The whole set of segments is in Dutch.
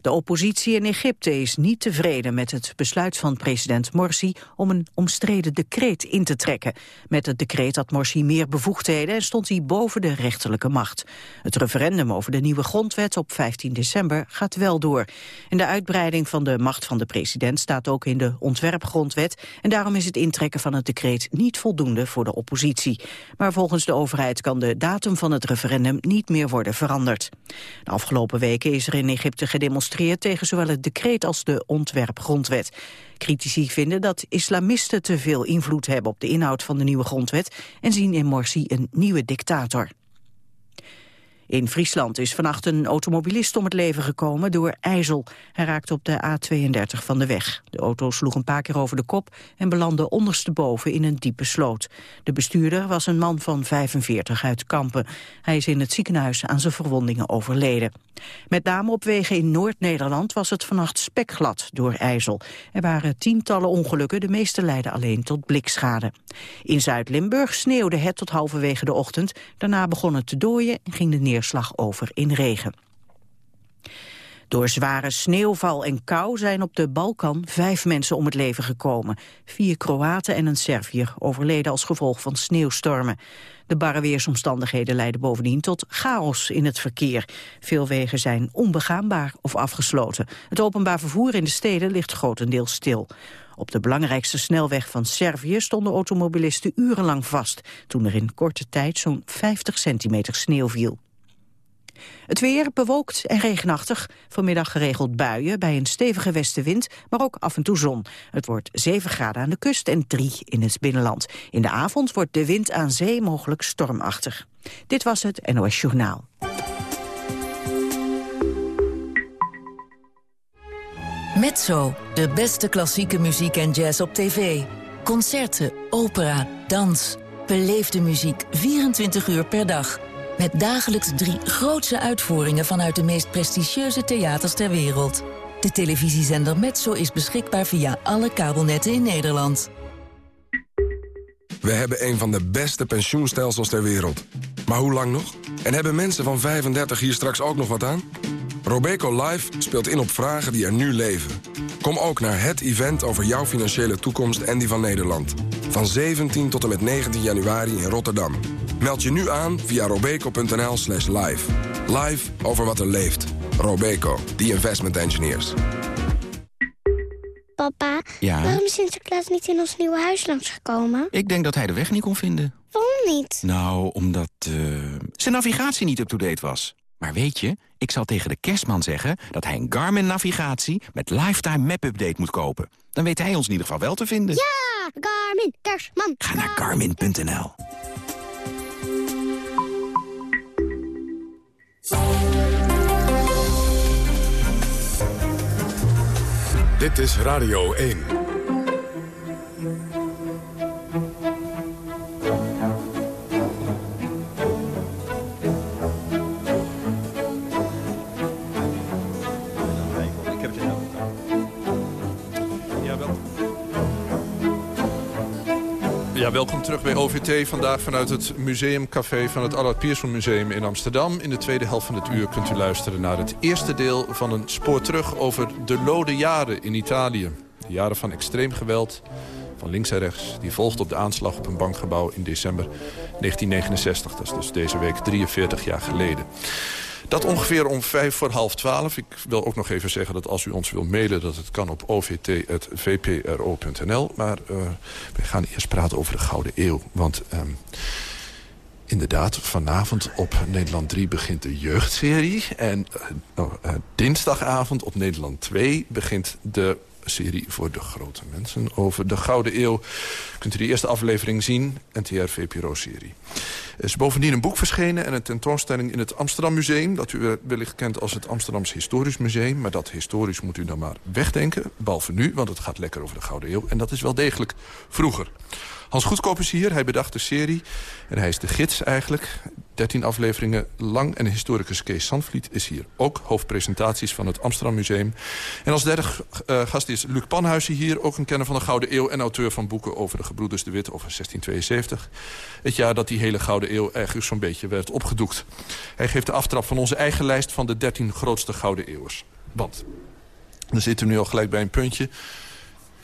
De oppositie in Egypte is niet tevreden met het besluit van president Morsi om een omstreden decreet in te trekken. Met het decreet had Morsi meer bevoegdheden en stond hij boven de rechterlijke macht. Het referendum over de nieuwe grondwet op 15 december gaat wel door. En de uitbreiding van de macht van de president staat ook in de ontwerpgrondwet en daarom is het intrekken van het decreet niet voldoende voor de oppositie. Maar volgens de overheid kan de datum van het referendum niet meer worden veranderd. De afgelopen weken is er in Egypte gedemonstreerd tegen zowel het decreet als de ontwerpgrondwet. Critici vinden dat islamisten te veel invloed hebben op de inhoud van de nieuwe grondwet en zien in Morsi een nieuwe dictator. In Friesland is vannacht een automobilist om het leven gekomen door ijzel. Hij raakte op de A32 van de weg. De auto sloeg een paar keer over de kop en belandde ondersteboven in een diepe sloot. De bestuurder was een man van 45 uit Kampen. Hij is in het ziekenhuis aan zijn verwondingen overleden. Met name op wegen in Noord-Nederland was het vannacht spekglad door ijzel. Er waren tientallen ongelukken, de meeste leidden alleen tot blikschade. In Zuid-Limburg sneeuwde het tot halverwege de ochtend. Daarna begon het te dooien en ging de neerslag over in regen. Door zware sneeuwval en kou zijn op de Balkan vijf mensen om het leven gekomen. Vier Kroaten en een Serviër overleden als gevolg van sneeuwstormen. De barre weersomstandigheden leiden bovendien tot chaos in het verkeer. Veel wegen zijn onbegaanbaar of afgesloten. Het openbaar vervoer in de steden ligt grotendeels stil. Op de belangrijkste snelweg van Servië stonden automobilisten urenlang vast... toen er in korte tijd zo'n 50 centimeter sneeuw viel. Het weer bewolkt en regenachtig. Vanmiddag geregeld buien bij een stevige westenwind, maar ook af en toe zon. Het wordt 7 graden aan de kust en 3 in het binnenland. In de avond wordt de wind aan zee mogelijk stormachtig. Dit was het NOS Journaal. Mezzo, de beste klassieke muziek en jazz op tv. Concerten, opera, dans. Beleefde muziek 24 uur per dag. Met dagelijks drie grootse uitvoeringen vanuit de meest prestigieuze theaters ter wereld. De televisiezender Metso is beschikbaar via alle kabelnetten in Nederland. We hebben een van de beste pensioenstelsels ter wereld. Maar hoe lang nog? En hebben mensen van 35 hier straks ook nog wat aan? Robeco Live speelt in op vragen die er nu leven. Kom ook naar het event over jouw financiële toekomst en die van Nederland. Van 17 tot en met 19 januari in Rotterdam. Meld je nu aan via robeco.nl slash live. Live over wat er leeft. Robeco, the investment engineers. Papa, Ja? waarom is Sinterklaas niet in ons nieuwe huis langsgekomen? Ik denk dat hij de weg niet kon vinden. Waarom niet? Nou, omdat eh, zijn navigatie niet up-to-date was. Maar weet je, ik zal tegen de kerstman zeggen... dat hij een Garmin-navigatie met Lifetime Map-update moet kopen. Dan weet hij ons in ieder geval wel te vinden. Ja, Garmin, kerstman. Ga naar garmin.nl. Dit is Radio 1. Welkom terug bij OVT. Vandaag vanuit het museumcafé van het Allard Pierson Museum in Amsterdam. In de tweede helft van het uur kunt u luisteren naar het eerste deel van een spoor terug over de lode jaren in Italië. De jaren van extreem geweld, van links en rechts. Die volgt op de aanslag op een bankgebouw in december 1969. Dat is dus deze week 43 jaar geleden. Dat ongeveer om vijf voor half twaalf. Ik wil ook nog even zeggen dat als u ons wilt mailen... dat het kan op ovt.vpro.nl. Maar uh, we gaan eerst praten over de Gouden Eeuw. Want um, inderdaad, vanavond op Nederland 3 begint de jeugdserie. En uh, uh, dinsdagavond op Nederland 2 begint de serie voor de grote mensen over de Gouden Eeuw. Kunt u de eerste aflevering zien, NTR VPRO-serie. Er is bovendien een boek verschenen en een tentoonstelling in het Amsterdam Museum... dat u wellicht kent als het Amsterdams Historisch Museum. Maar dat historisch moet u dan maar wegdenken, behalve nu... want het gaat lekker over de Gouden Eeuw en dat is wel degelijk vroeger. Hans Goedkoop is hier, hij bedacht de serie. En hij is de gids eigenlijk. 13 afleveringen lang. En historicus Kees Sandvliet is hier ook. Hoofdpresentaties van het Amsterdam Museum. En als derde uh, gast is Luc Panhuizen hier. Ook een kenner van de Gouden Eeuw en auteur van boeken over de gebroeders de Wit over 1672. Het jaar dat die hele Gouden Eeuw eigenlijk zo'n beetje werd opgedoekt. Hij geeft de aftrap van onze eigen lijst van de 13 grootste Gouden Eeuwers. Want, dan zitten we nu al gelijk bij een puntje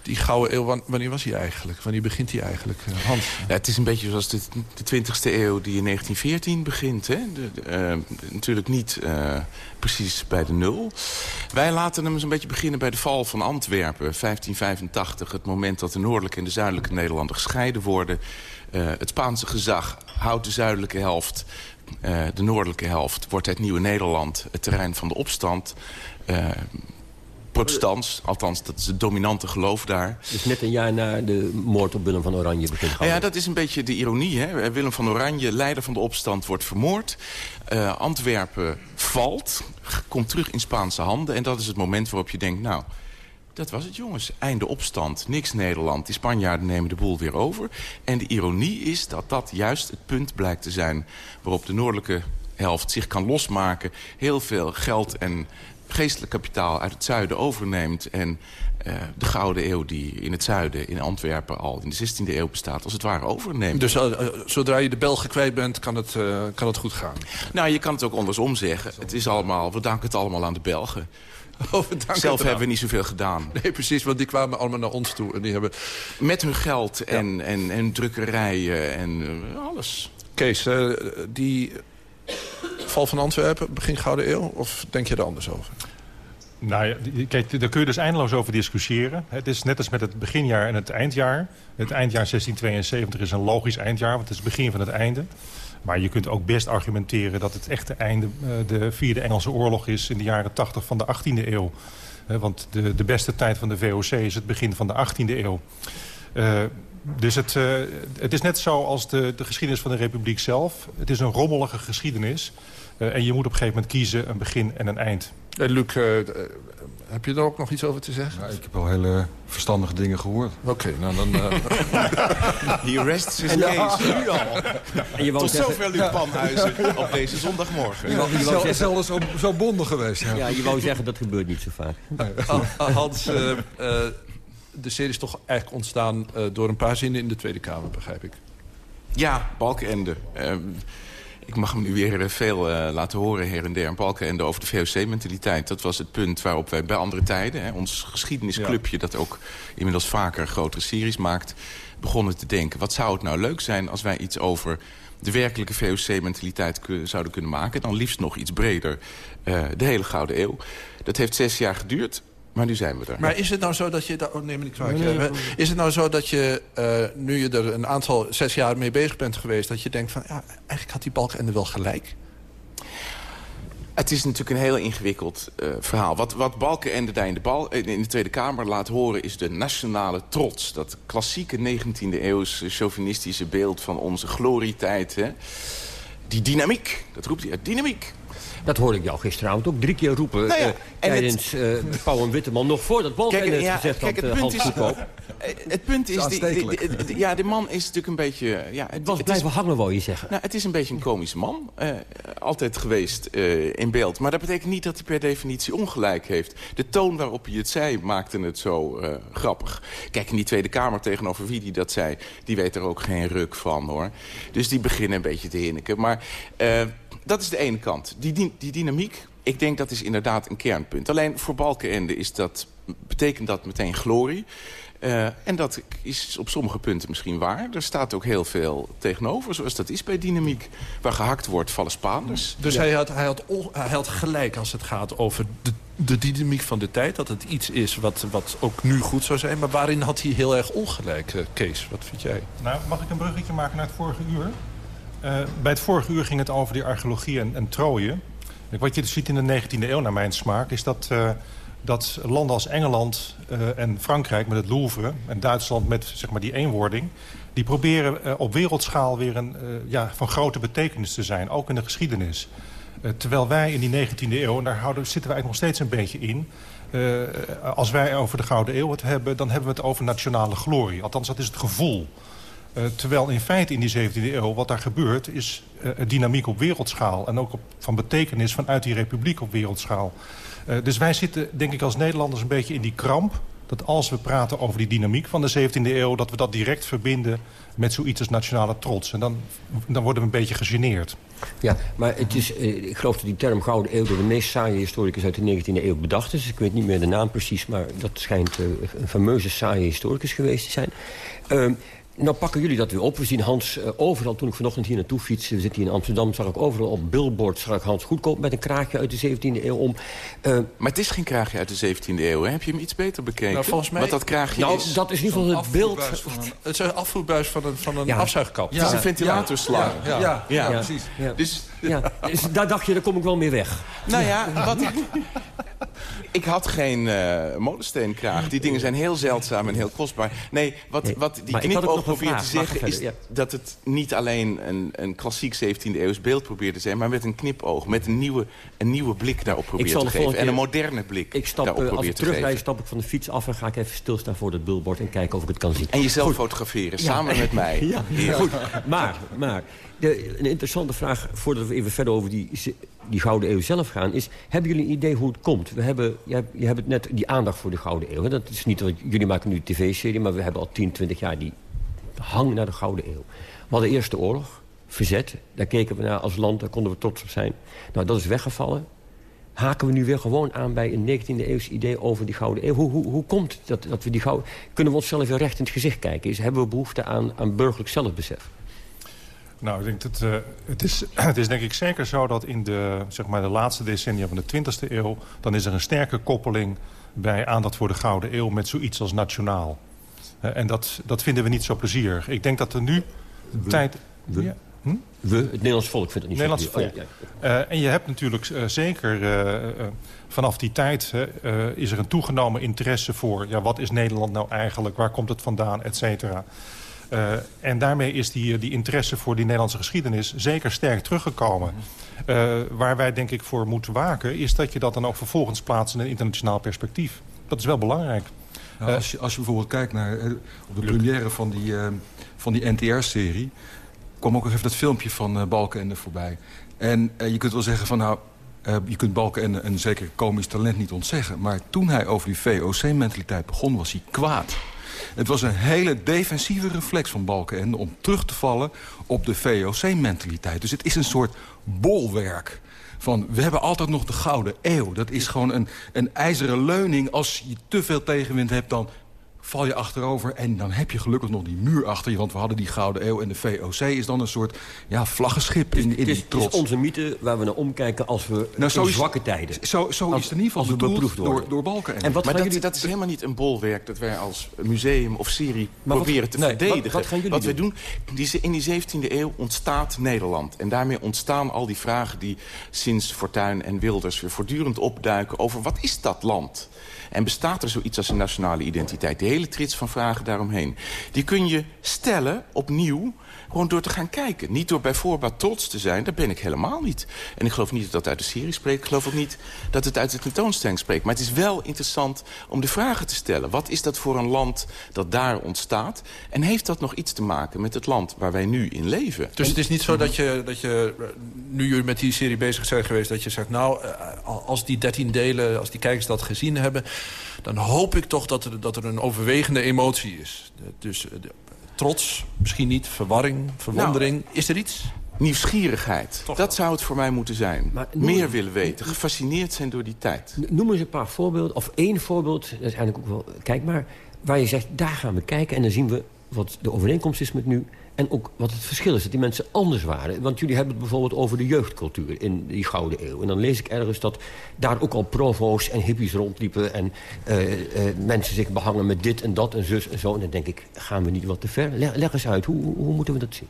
die gouden eeuw, wanneer was hij eigenlijk? Wanneer begint hij eigenlijk, eh, Hans? Ja, het is een beetje zoals de, de 20e eeuw die in 1914 begint. Hè? De, uh, natuurlijk niet uh, precies bij de nul. Wij laten hem eens een beetje beginnen bij de val van Antwerpen. 1585, het moment dat de noordelijke en de zuidelijke Nederlanden gescheiden worden. Het Spaanse gezag houdt de zuidelijke helft de noordelijke helft wordt het nieuwe Nederland het terrein van de opstand. Protestants. Althans, dat is het dominante geloof daar. Dus net een jaar na de moord op Willem van Oranje begint nou Ja, dat is een beetje de ironie. Hè? Willem van Oranje, leider van de opstand, wordt vermoord. Uh, Antwerpen valt, komt terug in Spaanse handen. En dat is het moment waarop je denkt, nou... Dat was het, jongens. Einde opstand. Niks Nederland. Die Spanjaarden nemen de boel weer over. En de ironie is dat dat juist het punt blijkt te zijn... waarop de noordelijke helft zich kan losmaken. Heel veel geld en geestelijk kapitaal uit het zuiden overneemt... en uh, de Gouden Eeuw die in het zuiden, in Antwerpen... al in de 16e eeuw bestaat, als het ware overneemt. Dus uh, zodra je de Belgen kwijt bent, kan het, uh, kan het goed gaan? Nou, je kan het ook andersom zeggen. Het is allemaal, we danken het allemaal aan de Belgen. Oh, Zelf hebben we niet zoveel gedaan. Nee, precies, want die kwamen allemaal naar ons toe. En die hebben... Met hun geld en, ja. en, en drukkerijen en alles. Kees, die val van Antwerpen, begin Gouden Eeuw? Of denk je er anders over? Nou ja, kijk, daar kun je dus eindeloos over discussiëren. Het is net als met het beginjaar en het eindjaar. Het eindjaar 1672 is een logisch eindjaar, want het is het begin van het einde. Maar je kunt ook best argumenteren dat het echte einde de Vierde Engelse Oorlog is... in de jaren 80 van de 18e eeuw. Want de, de beste tijd van de VOC is het begin van de 18e eeuw. Uh, dus het, uh, het is net zo als de, de geschiedenis van de Republiek zelf. Het is een rommelige geschiedenis. Uh, en je moet op een gegeven moment kiezen een begin en een eind. En Luc, uh, heb je er ook nog iets over te zeggen? Ja, ik heb al hele verstandige dingen gehoord. Oké, okay, nou dan... Uh... He rests his case, ja. nu al. En je Tot zeggen... zover Luc Panhuizen op deze zondagmorgen. Je wou, je wou zeggen... zelfs zo, zo bondig geweest. Ja. ja, je wou zeggen dat gebeurt niet zo vaak. Hans, de serie is toch eigenlijk ontstaan uh, door een paar zinnen in de Tweede Kamer, begrijp ik. Ja, Balkenende. Uh, ik mag hem nu weer veel uh, laten horen her en der. Balkenende over de VOC-mentaliteit. Dat was het punt waarop wij bij andere tijden... Hè, ons geschiedenisclubje ja. dat ook inmiddels vaker grotere series maakt... begonnen te denken, wat zou het nou leuk zijn als wij iets over de werkelijke VOC-mentaliteit zouden kunnen maken. Dan liefst nog iets breder. Uh, de hele Gouden Eeuw. Dat heeft zes jaar geduurd. Maar nu zijn we er. Maar is het nou zo dat je... Oh, nee, niet kwalijk. Nee, nee, is het nou zo dat je, uh, nu je er een aantal, zes jaar mee bezig bent geweest... dat je denkt van, ja, eigenlijk had die Balkenende wel gelijk? Het is natuurlijk een heel ingewikkeld uh, verhaal. Wat, wat Balkenende daar in de, bal, in de Tweede Kamer laat horen... is de nationale trots. Dat klassieke 19e-eeuwse chauvinistische beeld van onze glorietijd. Hè? Die dynamiek, dat roept hij uit, dynamiek. Dat hoorde ik jou gisteravond ook drie keer roepen. Nou ja, uh, tijdens het... uh, Pauw en Witteman. Nog voordat Balkenende het gezegd kijk, had, het punt Hans is, Het punt is... Die, die, die, ja, de man is natuurlijk een beetje... Ja, het, was het blijven is, hangen, wou je zeggen. Nou, het is een beetje een komische man. Uh, altijd geweest in beeld. Maar dat betekent niet dat hij per definitie ongelijk heeft. De toon waarop hij het zei maakte het zo grappig. Kijk, in die Tweede Kamer tegenover wie die dat zei... die weet er ook geen ruk van, hoor. Dus die beginnen een beetje te hinniken. Maar dat is de ene kant. Die, die dynamiek, ik denk dat is inderdaad een kernpunt. Alleen voor Balkenende is dat, betekent dat meteen glorie. Uh, en dat is op sommige punten misschien waar. Er staat ook heel veel tegenover, zoals dat is bij dynamiek. Waar gehakt wordt, vallen Spaanders. Dus ja. hij, had, hij, had, hij had gelijk als het gaat over de, de dynamiek van de tijd. Dat het iets is wat, wat ook nu goed zou zijn. Maar waarin had hij heel erg ongelijk, uh, Kees? Wat vind jij? Nou, mag ik een bruggetje maken naar het vorige uur? Uh, bij het vorige uur ging het over die archeologie en, en Troje. Wat je dus ziet in de 19e eeuw, naar mijn smaak... is dat, uh, dat landen als Engeland uh, en Frankrijk met het Louvre... en Duitsland met zeg maar, die eenwording... die proberen op wereldschaal weer een, ja, van grote betekenis te zijn. Ook in de geschiedenis. terwijl wij in die 19e eeuw, en daar houden, zitten we eigenlijk nog steeds een beetje in... als wij over de Gouden Eeuw het hebben... dan hebben we het over nationale glorie. Althans, dat is het gevoel... terwijl in feite in die 17e eeuw wat daar gebeurt... is uh, dynamiek op wereldschaal. En ook op, van betekenis vanuit die republiek op wereldschaal. Uh, dus wij zitten, denk ik, als Nederlanders een beetje in die kramp dat als we praten over die dynamiek van de 17e eeuw... dat we dat direct verbinden met zoiets als nationale trots. En dan, dan worden we een beetje gegeneerd. Ja, maar het is, eh, ik geloof dat die term Gouden Eeuw... door de meest saaie historicus uit de 19e eeuw bedacht is. Ik weet niet meer de naam precies, maar dat schijnt een fameuze saaie historicus geweest te zijn. Nou pakken jullie dat weer op. We zien Hans uh, overal, toen ik vanochtend hier naartoe fietste... we zitten hier in Amsterdam, zag ik overal op billboards... zag ik Hans Goedkoop met een kraagje uit de 17e eeuw om. Uh, maar het is geen kraagje uit de 17e eeuw, hè? Heb je hem iets beter bekeken? Nou, volgens mij... Wat dat kraagje nou, is? dat is in ieder geval het beeld... Een, het is een afvoerbuis van een, van een ja. afzuigkap. Ja. Het is een ventilatorslang. Ja, ja, ja, precies. Dus, ja. dus daar dacht je, daar kom ik wel mee weg. Nou ja, wat ik... Ik had geen uh, molensteenkraag. Die dingen zijn heel zeldzaam en heel kostbaar. Nee, wat, nee, wat die knipoog probeert te zeggen... is ja. dat het niet alleen een, een klassiek 17e eeuws beeld probeert te zijn... maar met een knipoog, met een nieuwe, een nieuwe blik daarop probeert te geven. Keer, en een moderne blik ik stap, daarop geven. Als ik terugrijd, stap ik van de fiets af... en ga ik even stilstaan voor dat billboard en kijken of ik het kan zien. En jezelf Goed. fotograferen, samen met mij. ja, goed. Maar, maar een interessante vraag, voordat we even verder over die, die Gouden Eeuw zelf gaan... is, hebben jullie een idee hoe het komt? We hebben, je, hebt, je hebt het net, die aandacht voor de Gouden Eeuw. Hè? Dat is niet wat, jullie maken nu een tv-serie, maar we hebben al 10, 20 jaar die hang naar de Gouden Eeuw. We hadden de Eerste Oorlog, verzet. Daar keken we naar als land, daar konden we trots op zijn. Nou, dat is weggevallen. Haken we nu weer gewoon aan bij een 19e eeuws idee over die Gouden Eeuw? Hoe, hoe, hoe komt dat, dat we die Gouden... Kunnen we onszelf weer recht in het gezicht kijken? Is, hebben we behoefte aan, aan burgerlijk zelfbesef? Nou, ik denk dat, uh, het, is, het is denk ik zeker zo dat in de, zeg maar, de laatste decennia van de 20e eeuw... dan is er een sterke koppeling bij aandacht voor de Gouden Eeuw... met zoiets als nationaal. Uh, en dat, dat vinden we niet zo plezierig. Ik denk dat er nu we, tijd... We, ja, hm? we, het Nederlands volk vindt het niet Nederlands zo volk. Oh, ja, ja. Uh, en je hebt natuurlijk zeker vanaf die tijd... is er een toegenomen interesse voor... Ja, wat is Nederland nou eigenlijk, waar komt het vandaan, et cetera... Uh, en daarmee is die, die interesse voor die Nederlandse geschiedenis zeker sterk teruggekomen. Uh, waar wij denk ik voor moeten waken... is dat je dat dan ook vervolgens plaatst in een internationaal perspectief. Dat is wel belangrijk. Nou, als, je, als je bijvoorbeeld kijkt naar uh, op de première van die, van die NTR-serie... kwam ook nog even dat filmpje van Balkenende voorbij. En je kunt wel zeggen van nou... je kunt Balkenende een zeker komisch talent niet ontzeggen. Maar toen hij over die VOC-mentaliteit begon, was hij kwaad. Het was een hele defensieve reflex van Balkenende... om terug te vallen op de VOC-mentaliteit. Dus het is een soort bolwerk van we hebben altijd nog de gouden eeuw. Dat is gewoon een, een ijzeren leuning. Als je te veel tegenwind hebt, dan val je achterover en dan heb je gelukkig nog die muur achter je. Want we hadden die Gouden Eeuw en de VOC is dan een soort ja, vlaggenschip in, in die trots. Het is onze mythe waar we naar omkijken als we nou, zo is, zwakke tijden. Zo, zo is het in ieder geval beproefd door, door Balken. En wat maar dat, jullie... dat is helemaal niet een bolwerk dat wij als museum of serie maar proberen wat, te nee, verdedigen. Wat, wat, gaan jullie wat doen? we doen, die, in die 17e eeuw ontstaat Nederland. En daarmee ontstaan al die vragen die sinds Fortuyn en Wilders weer voortdurend opduiken over wat is dat land? En bestaat er zoiets als een nationale identiteit? Die hele trits van vragen daaromheen. Die kun je stellen, opnieuw, gewoon door te gaan kijken. Niet door bij voorbaat trots te zijn, dat ben ik helemaal niet. En ik geloof niet dat dat uit de serie spreekt. Ik geloof ook niet dat het uit de tentoonstelling spreekt. Maar het is wel interessant om de vragen te stellen. Wat is dat voor een land dat daar ontstaat? En heeft dat nog iets te maken met het land waar wij nu in leven? Dus het is niet zo dat je, dat je nu jullie met die serie bezig zijn geweest... dat je zegt, nou, als die dertien delen, als die kijkers dat gezien hebben... dan hoop ik toch dat er, dat er een overwegende emotie is. Dus trots, misschien niet, verwarring, verwondering. Nou, is er iets? Nieuwsgierigheid. Toch dat zou het voor mij moeten zijn. Maar Meer willen weten, gefascineerd zijn door die tijd. Noem eens een paar voorbeelden, of één voorbeeld... dat is eigenlijk ook wel kijk maar, waar je zegt, daar gaan we kijken... en dan zien we wat de overeenkomst is met nu... En ook wat het verschil is, dat die mensen anders waren. Want jullie hebben het bijvoorbeeld over de jeugdcultuur in die Gouden Eeuw. En dan lees ik ergens dat daar ook al provo's en hippies rondliepen... en uh, uh, mensen zich behangen met dit en dat en zus en zo. En dan denk ik, gaan we niet wat te ver? Leg, leg eens uit, hoe, hoe moeten we dat zien?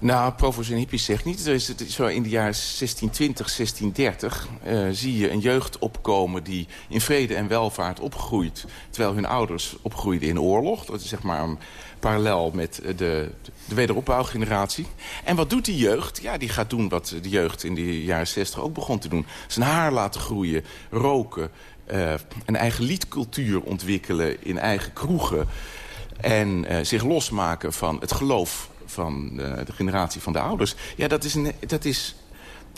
Nou, provo's en hippies zegt niet. Er is het, zo in de jaren 1620, 1630 uh, zie je een jeugd opkomen... die in vrede en welvaart opgroeit... terwijl hun ouders opgroeiden in oorlog. Dat is zeg maar een parallel met de, de wederopbouwgeneratie. En wat doet die jeugd? Ja, die gaat doen wat de jeugd in de jaren 60 ook begon te doen. Zijn haar laten groeien, roken, uh, een eigen liedcultuur ontwikkelen in eigen kroegen... En zich losmaken van het geloof van uh, de generatie van de ouders. Ja, dat is, een, dat is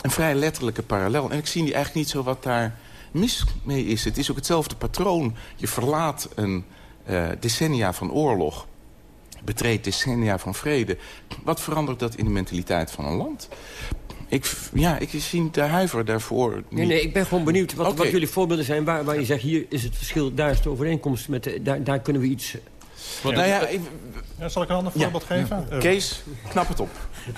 een vrij letterlijke parallel. En ik zie eigenlijk niet zo wat daar mis mee is. Het is ook hetzelfde patroon. Je verlaat een uh, decennia van oorlog betreedt decennia van vrede. Wat verandert dat in de mentaliteit van een land? Ik, ja, ik zie de huiver daarvoor niet. Nee, nee, ik ben gewoon benieuwd wat, okay. wat jullie voorbeelden zijn... Waar, waar je zegt, hier is het verschil, daar is de overeenkomst. Met de, daar, daar kunnen we iets... Wat, nou ja, ik, ja, zal ik een ander voorbeeld ja. geven? Ja. Kees, knap het op.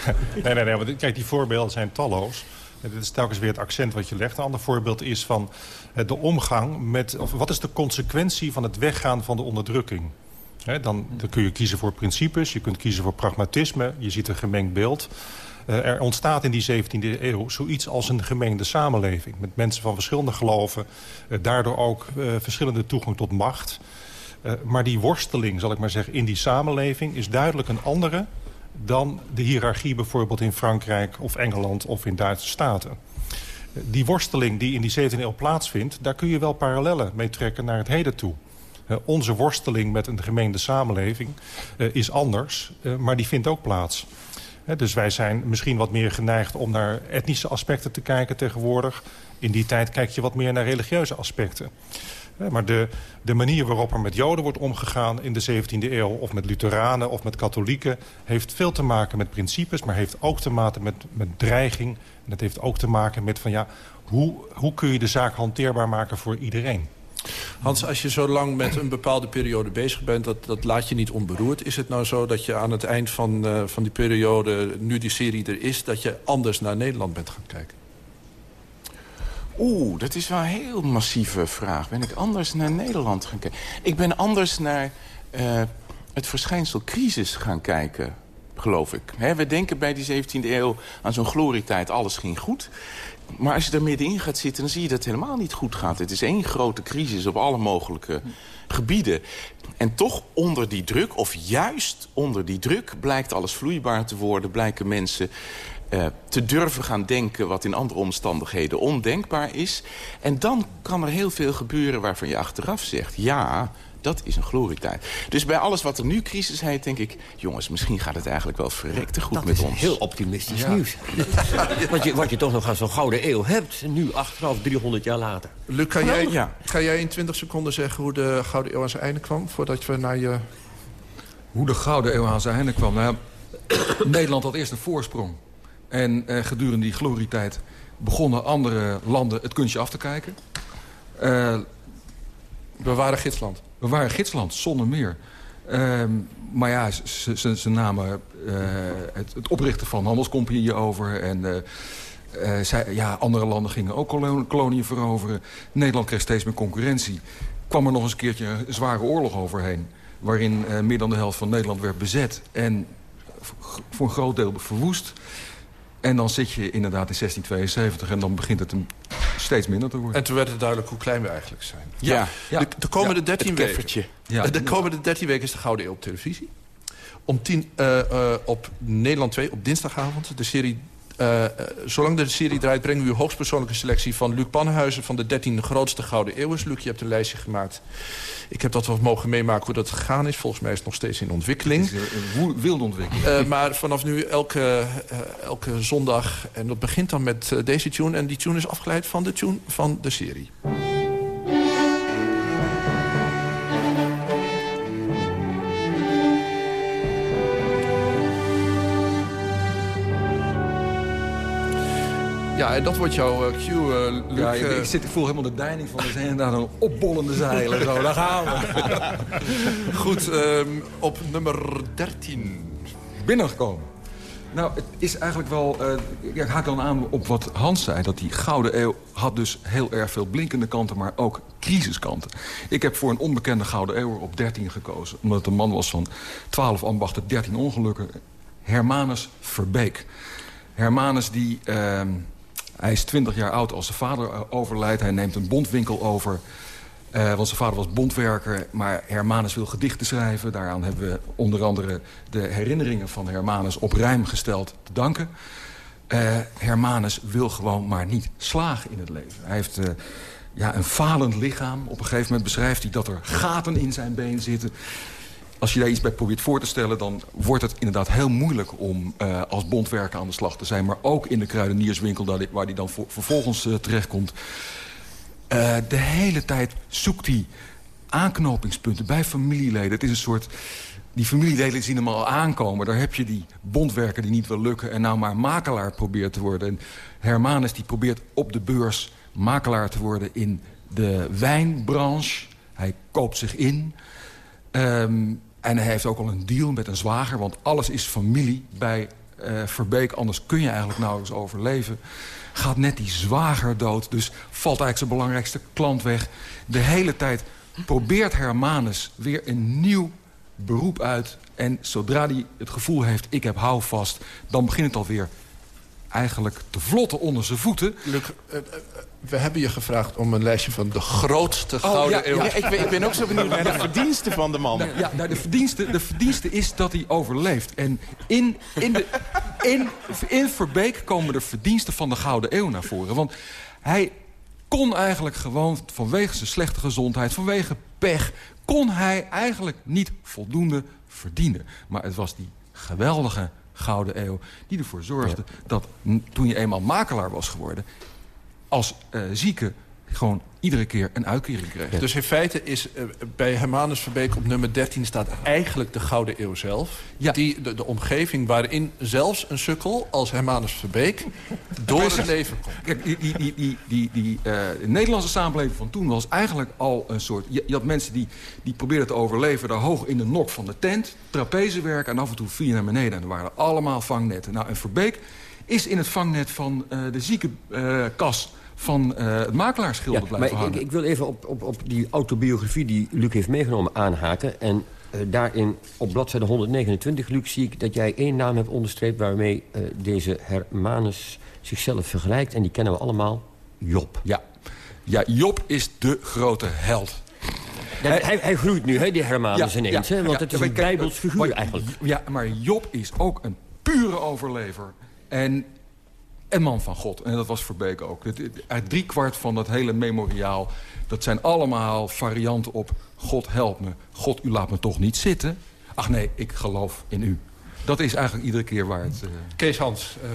nee, nee, nee, want kijk, die voorbeelden zijn talloos. En dit is telkens weer het accent wat je legt. Een ander voorbeeld is van de omgang met... Of wat is de consequentie van het weggaan van de onderdrukking? He, dan, dan, kun je kiezen voor principes, je kunt kiezen voor pragmatisme. Je ziet een gemengd beeld. Uh, er ontstaat in die 17e eeuw zoiets als een gemengde samenleving. Met mensen van verschillende geloven. Uh, daardoor ook uh, verschillende toegang tot macht. Maar die worsteling, zal ik maar zeggen, in die samenleving... is duidelijk een andere dan de hiërarchie bijvoorbeeld in Frankrijk of Engeland of in Duitse staten. Die worsteling die in die 17e eeuw plaatsvindt... daar kun je wel parallellen mee trekken naar het heden toe. Uh, onze worsteling met een gemeende samenleving is anders, maar die vindt ook plaats. dus wij zijn misschien wat meer geneigd om naar etnische aspecten te kijken tegenwoordig. In die tijd kijk je wat meer naar religieuze aspecten. Maar de, de manier waarop er met Joden wordt omgegaan in de 17e eeuw... of met Lutheranen of met katholieken... heeft veel te maken met principes, maar heeft ook te maken met, met dreiging. En het heeft ook te maken met van ja, hoe, hoe kun je de zaak hanteerbaar maken voor iedereen. Hans, als je zo lang met een bepaalde periode bezig bent... dat, dat laat je niet onberoerd. Is het nou zo dat je aan het eind van, uh, van die periode... nu die serie er is, dat je anders naar Nederland bent gaan kijken? Oeh, dat is wel een heel massieve vraag. Ben ik anders naar Nederland gaan kijken? Ik ben anders naar uh, het verschijnsel crisis gaan kijken, geloof ik. We denken bij die 17e eeuw aan zo'n glorietijd, alles ging goed. Maar als je er middenin gaat zitten, dan zie je dat het helemaal niet goed gaat. Het is één grote crisis op alle mogelijke gebieden. En toch onder die druk, of juist onder die druk... blijkt alles vloeibaar te worden, blijken mensen... Uh, te durven gaan denken wat in andere omstandigheden ondenkbaar is. En dan kan er heel veel gebeuren waarvan je achteraf zegt... ja, dat is een glorietijd. Dus bij alles wat er nu crisis heet, denk ik... jongens, misschien gaat het eigenlijk wel verrekte goed dat met is ons. heel optimistisch ja. nieuws. wat, je, wat je toch nog aan zo'n gouden eeuw hebt... nu achteraf 300 jaar later. Luc, kan jij, ja. kan jij in 20 seconden zeggen hoe de gouden eeuw aan zijn einde kwam... voordat we naar je... Hoe de gouden eeuw aan zijn einde kwam? Nou, Nederland had eerst een voorsprong. En eh, gedurende die glorietijd begonnen andere landen het kunstje af te kijken. Uh, we waren gidsland. We waren gidsland, zonder meer. Uh, maar ja, ze, namen uh, het, oprichten van handelscompagnieën over. En zij, ja, andere landen gingen ook kolon, koloniën veroveren. Nederland kreeg steeds meer concurrentie. Kwam er nog eens een keertje een zware oorlog overheen. Waarin meer dan de helft van Nederland werd bezet. En voor een groot deel verwoest. En dan zit je inderdaad in 1672 en dan begint het een steeds minder te worden. En toen werd het duidelijk hoe klein we eigenlijk zijn. Ja. ja. De, de, komende ja, 13 weken. Ja. De komende 13 weken is de Gouden Eeuw op televisie. Om tien uh, uh, op Nederland 2 op dinsdagavond. De serie Uh, zolang de serie draait brengen we uw hoogstpersoonlijke selectie van Luc Pannenhuizen... van de 13 grootste Gouden Eeuwers. Luc, je hebt een lijstje gemaakt. Ik heb dat wat mogen meemaken hoe dat gegaan is. Volgens mij is het nog steeds in ontwikkeling. Het is een wilde ontwikkeling. Uh, maar vanaf nu elke, uh, elke zondag. En dat begint dan met deze tune. En die tune is afgeleid van de tune van de serie. Ja, en dat wordt jouw uh, cue, uh, Luc. Ja, ik, ik, zit, ik voel helemaal de deining van de zee en daar een opbollende zeilen. Zo, daar gaan we. Goed, um, op nummer 13. Binnengekomen. Nou, het is eigenlijk wel... Uh, ja, ik haak dan aan op wat Hans zei. Dat die Gouden Eeuw had dus heel erg veel blinkende kanten... maar ook crisiskanten. Ik heb voor een onbekende Gouden Eeuw op 13 gekozen. Omdat het een man was van 12 ambachten, 13 ongelukken. Hermanus Verbeek. Hermanus die... Uh, hij is 20 jaar oud als zijn vader overlijdt. Hij neemt een bondwinkel over. Uh, want zijn vader was bondwerker, maar Hermanus wil gedichten schrijven. Daaraan hebben we onder andere de herinneringen van Hermanus op rijm gesteld te danken. Uh, Hermanus wil gewoon maar niet slagen in het leven. Hij heeft ja, een falend lichaam. Op een gegeven moment beschrijft hij dat er gaten in zijn been zitten. Als je daar iets bij probeert voor te stellen... dan wordt het inderdaad heel moeilijk om uh, als bondwerker aan de slag te zijn. Maar ook in de kruidenierswinkel waar hij dan vervolgens uh, terechtkomt. Uh, de hele tijd zoekt hij aanknopingspunten bij familieleden. Het is een soort... Die familieleden zien hem al aankomen. Daar heb je die bondwerker die niet wil lukken... en nou maar makelaar probeert te worden. En Hermanus die probeert op de beurs makelaar te worden in de wijnbranche. Hij koopt zich in. Um, en hij heeft ook al een deal met een zwager, want alles is familie bij uh, Verbeek. Anders kun je eigenlijk nauwelijks overleven. Gaat net die zwager dood, dus valt eigenlijk zijn belangrijkste klant weg. De hele tijd probeert Hermanus weer een nieuw beroep uit. En zodra hij het gevoel heeft, ik heb houvast, dan begint het alweer eigenlijk te vlotten onder zijn voeten. Uh, uh, we hebben je gevraagd om een lijstje van de grootste gouden oh, ja, eeuw. Ja, ik, ben, ik, ben, ook zo benieuwd naar de verdiensten van de man. Nou, ja, nou, de, verdienste, de verdienste is dat hij overleeft. En in, in, de, in, in Verbeek komen de verdiensten van de Gouden Eeuw naar voren. Want hij kon eigenlijk gewoon vanwege zijn slechte gezondheid... vanwege pech, kon hij eigenlijk niet voldoende verdienen. Maar het was die geweldige Gouden Eeuw... die ervoor zorgde dat toen je eenmaal makelaar was geworden... als uh, zieke gewoon iedere keer een uitkering kreeg. Dus in feite is uh, bij Hermanus Verbeek op nummer 13 staat eigenlijk de Gouden Eeuw zelf. Ja. Die, de, de omgeving waarin zelfs een sukkel als Hermanus Verbeek door het leven komt. Kijk, die, die, die, die, die, die uh, Nederlandse samenleving van toen was eigenlijk al een soort... Je, je, had mensen die, die probeerden te overleven daar hoog in de nok van de tent. Trapezewerk en af en toe viel je naar beneden. En er waren allemaal vangnetten. Nou, en Verbeek is in het vangnet van uh, de ziekenkas van uh, het makelaarsschilder ja, blijven maar. Ik, ik, wil even op, op, op die autobiografie die Luc heeft meegenomen aanhaken. En uh, daarin op bladzijde 129, Luc, zie ik dat jij één naam hebt onderstreept... waarmee uh, deze Hermanus zichzelf vergelijkt. En die kennen we allemaal, Job. Ja, ja Job is de grote held. Hij, hij, hij, groeit nu, hè, die Hermanus ja, ineens. Ja, hè? Want ja, het is een bijbels figuur eigenlijk. Ja, maar Job is ook een pure overlever. En en man van God. En dat was Verbeek ook. Uit drie kwart van dat hele memoriaal... dat zijn allemaal varianten op... God help me, God u laat me toch niet zitten. Ach nee, ik geloof in u. Dat is eigenlijk iedere keer waar het... Uh... Kees Hans... Uh...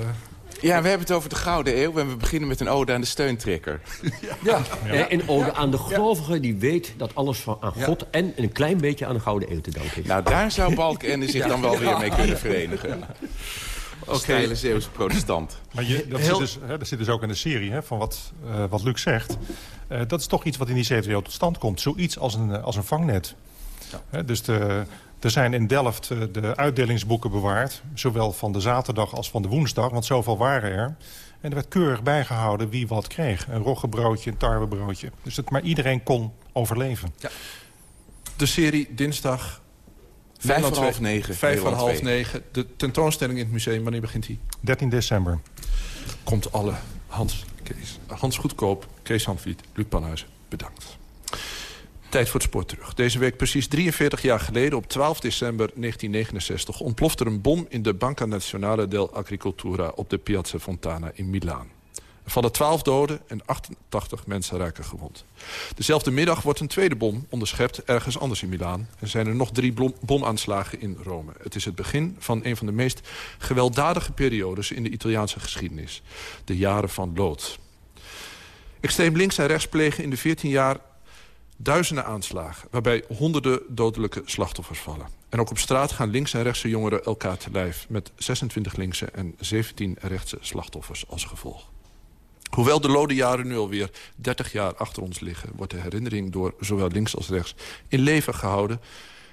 Ja, we hebben het over de Gouden Eeuw en we beginnen met een ode aan de steuntrekker. Ja. ja. Een ode aan de gelovige die weet dat alles van aan God... en een klein beetje aan de Gouden Eeuw te danken is. Nou, daar zou Balkenende zich dan wel weer mee kunnen verenigen. Okay. Stijle Zeeuwse protestant. Maar je, dat, Heel... zit dus, hè, dat zit dus ook in de serie hè, van wat, uh, wat Luc zegt. Uh, dat is toch iets wat in die 70 tot stand komt. Zoiets als een, als een vangnet. Ja. Hè, dus de, er zijn in Delft de uitdelingsboeken bewaard. Zowel van de zaterdag als van de woensdag. Want zoveel waren er. En er werd keurig bijgehouden wie wat kreeg. Een roggebroodje, een tarwebroodje. Dus het, maar iedereen kon overleven. Ja. De serie dinsdag Vijf voor half negen. Vijf voor half negen. De tentoonstelling in het museum, wanneer begint die? 13 december. Komt alle. Hans, Kees, Hans Goedkoop, Kees Handvliet, Luc Panhuizen. Bedankt. Tijd voor het sport terug. Deze week precies 43 jaar geleden, op 12 december 1969... ontplofte er een bom in de Banca Nazionale del Agricoltura... op de Piazza Fontana in Milaan. Van de 12 doden en 88 mensen raken gewond. Dezelfde middag wordt een tweede bom onderschept ergens anders in Milaan. Er zijn er nog drie bomaanslagen in Rome. Het is het begin van een van de meest gewelddadige periodes in de Italiaanse geschiedenis. De jaren van lood. Extreem links en rechts plegen in de 14 jaar duizenden aanslagen... waarbij honderden dodelijke slachtoffers vallen. En ook op straat gaan links en rechtse jongeren elkaar te lijf... met 26 linkse en 17 rechtse slachtoffers als gevolg. Hoewel de lode jaren nu alweer 30 jaar achter ons liggen... wordt de herinnering door zowel links als rechts in leven gehouden...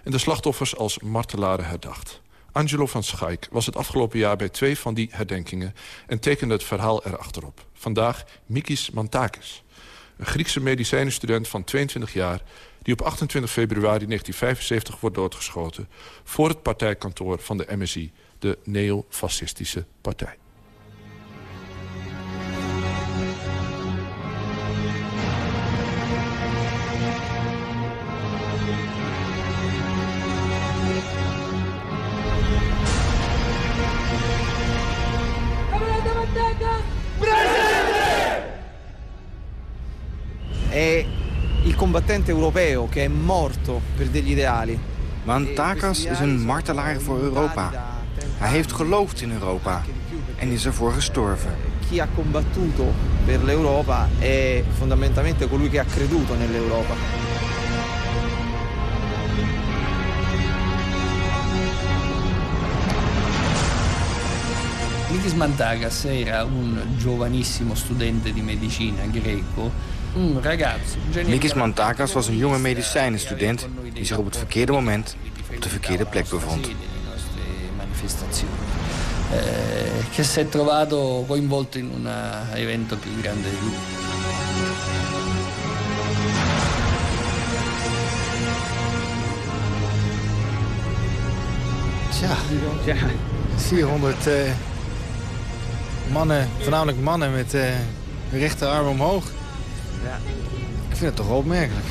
en de slachtoffers als martelaren herdacht. Angelo van Schaik was het afgelopen jaar bij twee van die herdenkingen... en tekende het verhaal erachterop. Vandaag Mikis Mantakis, een Griekse medicijnenstudent van 22 jaar... die op 28 februari 1975 wordt doodgeschoten... voor het partijkantoor van de MSI, de neofascistische partij. Combattente europeo che è morto per degli ideali. Mantakas is een martelaar voor Europa. Hij heeft geloofd in Europa en is ervoor gestorven. Chi ha combattuto per l'Europa è fondamentalmente colui che ha creduto nell'Europa. Mikis Mantagas era un giovanissimo studente di medicina greco. Ragazzo. Mikis Mantakas was een jonge medicijnenstudent die zich op het verkeerde moment op de verkeerde plek bevond. Eh, che si è trovato coinvolto in un evento più grande di lui. Tja, ja. 400 eh, mannen, voornamelijk mannen met eh hun rechterarm omhoog. Ja. Ik vind het toch wel opmerkelijk.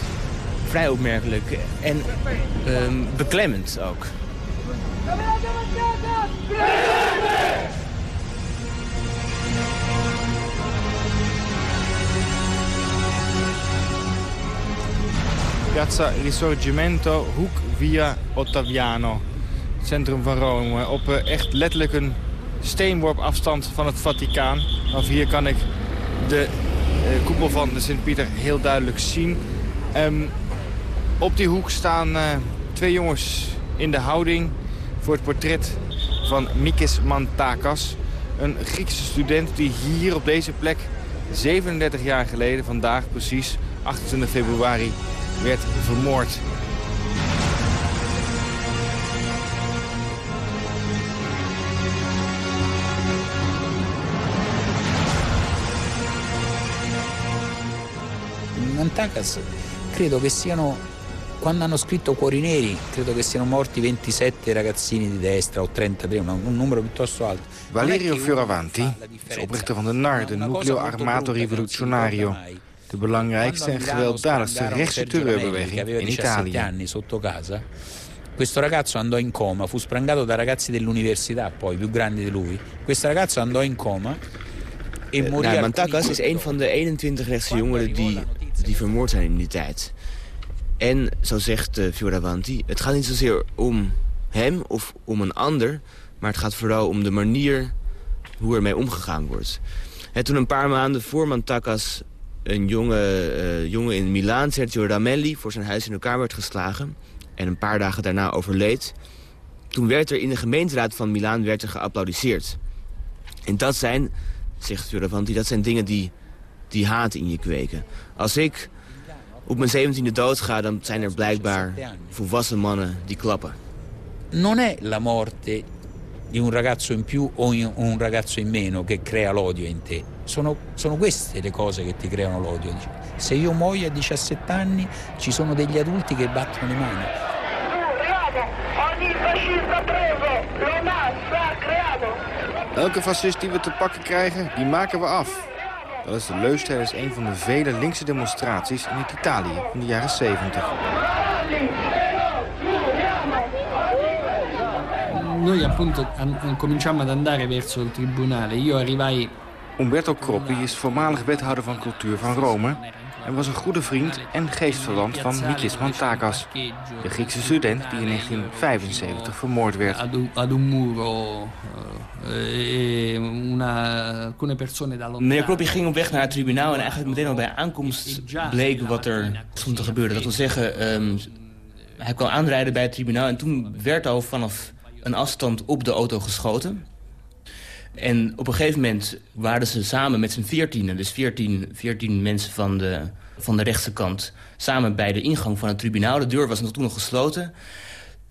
Vrij opmerkelijk en ehm, beklemmend ook. Piazza Risorgimento, hoek via Ottaviano. Centrum van Rome. Op eh, echt letterlijk een steenworp afstand van het Vaticaan. Vanaf hier kan ik de koepel van de Sint-Pieter heel duidelijk zien. Ehm, op die hoek staan eh, twee jongens in de houding voor het portret van Mikis Mantakas. Een Griekse student die hier op deze plek 37 jaar geleden, vandaag precies, 28 februari, werd vermoord. Mantakas credo che siano quando hanno scritto Cuori Neri credo che siano morti 27 ragazzini di destra o 33 un, un numero piuttosto alto. Valerio Fioravanti is oprichter van de NAR, de Nucleo Armato Rivoluzionario. De belangrijkste en gewelddadigste rechtse terreurbeweging in Italië. anni sotto casa questo ragazzo andò in coma fu sprangato da ragazzi dell'università poi più grandi di lui. Questo ragazzo andò in coma e Eh, morì nou, al Mantakas is een van de 21 rechtse jongeren die, die vermoord zijn in die tijd. En, zo zegt uh, Fioravanti, het gaat niet zozeer om hem of om een ander... maar het gaat vooral om de manier hoe ermee omgegaan wordt. Toen een paar maanden voor Mantakas een jonge, uh, jongen in Milaan, Sergio Ramelli... voor zijn huis in elkaar werd geslagen en een paar dagen daarna overleed... toen werd er in de gemeenteraad van Milaan werd er geapplaudiseerd. En dat zijn zegt Fioravanti, dat zijn dingen die, die haat in je kweken. Als ik op mijn zeventiende dood ga, dan zijn er blijkbaar volwassen mannen die klappen. non è la morte di un ragazzo in più o un ragazzo in meno che crea l'odio in te. Sono, sono queste le cose che ti creano l'odio. Dice, Se io muoio a 17 anni ci sono degli adulti che battono le mani. Ogni fascista preso, lo massacriamo. Elke fascist die we te pakken krijgen, die maken we af. Dat is de leus tijdens een van de vele linkse demonstraties in het Italië in de jaren 70. Noi appunto cominciamo ad andare verso il tribunale. Io arrivai Umberto Croppi is voormalig wethouder van cultuur van Rome... en was een goede vriend en geestverwant van Mikis Mantakas... de Griekse student die in 1975 vermoord werd. eh, e una, alcune persone da lontano. Meneer ging op weg naar het tribunaal en eigenlijk meteen al bij aankomst bleek wat er stond te gebeuren. Dat wil zeggen, ehm, hij kwam aanrijden bij het tribunaal en toen werd al vanaf een afstand op de auto geschoten. En op een gegeven moment waren ze samen met z'n veertienen, dus veertien 14 mensen van de, van de rechtse kant, samen bij de ingang van het tribunaal. De deur was nog toen nog gesloten.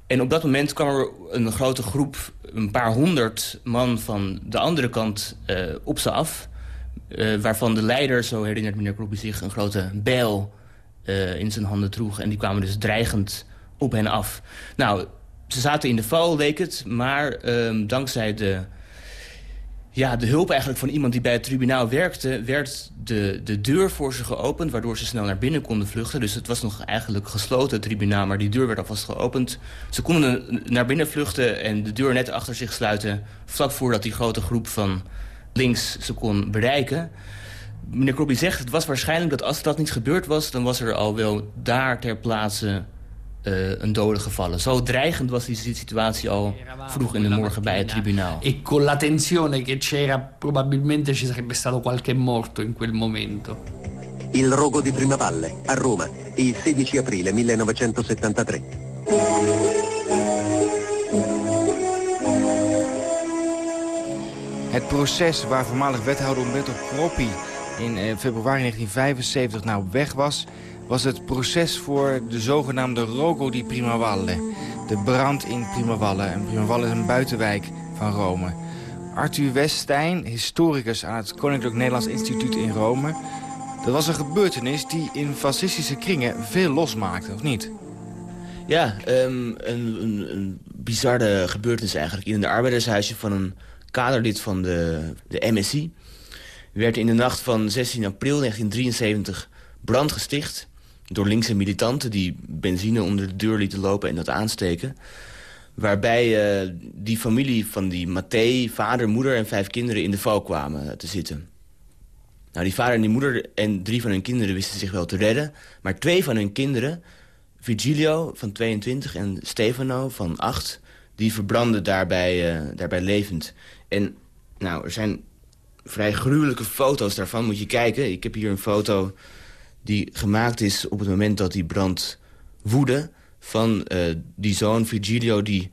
En op dat moment kwam er een grote groep, een paar honderd man van de andere kant eh, op ze af. Eh, waarvan de leider, zo herinnert meneer Kroppie zich, een grote bijl eh, in zijn handen droeg. En die kwamen dus dreigend op hen af. Nou, ze zaten in de val, leek het. Maar ehm, dankzij de, ja, de hulp eigenlijk van iemand die bij het tribunaal werkte... werd de, de deur voor ze geopend, waardoor ze snel naar binnen konden vluchten. Dus het was nog eigenlijk gesloten, het tribunaal, maar die deur werd alvast geopend. Ze konden naar binnen vluchten en de deur net achter zich sluiten... vlak voordat die grote groep van links ze kon bereiken. Meneer Kroppie zegt, het was waarschijnlijk dat als dat niet gebeurd was... dan was er al wel daar ter plaatse eh, een dode gevallen. Zo dreigend was die situatie al vroeg in de morgen bij het tribunaal. E con la tensione che c'era probabilmente ci sarebbe stato qualche morto in quel momento. Il rogo di Primavalle, a Roma, il 16 aprile 1973. Het proces waar voormalig wethouder Umberto Croppi in eh, februari 1975 nou weg was... was het proces voor de zogenaamde Rogo di Primavalle. De brand in Primavalle. En Primavalle is een buitenwijk van Rome. Arthur Westijn, historicus aan het Koninklijk Nederlands Instituut in Rome... dat was een gebeurtenis die in fascistische kringen veel losmaakte, of niet? Ja, ehm, een, een, bizarre gebeurtenis eigenlijk. In een arbeidershuisje van een kaderlid van de, de MSI... werd in de nacht van 16 april 1973 brand gesticht... door linkse militanten die benzine onder de deur lieten lopen en dat aansteken. Waarbij eh, die familie van die Mathé, vader, moeder en vijf kinderen in de val kwamen te zitten. Nou, die vader en die moeder en drie van hun kinderen wisten zich wel te redden. Maar twee van hun kinderen, Virgilio van 22 en Stefano van 8... die verbranden daarbij, eh, daarbij levend. En nou, er zijn vrij gruwelijke foto's daarvan, moet je kijken. Ik heb hier een foto die gemaakt is op het moment dat die brand woedde... van eh, die zoon Virgilio die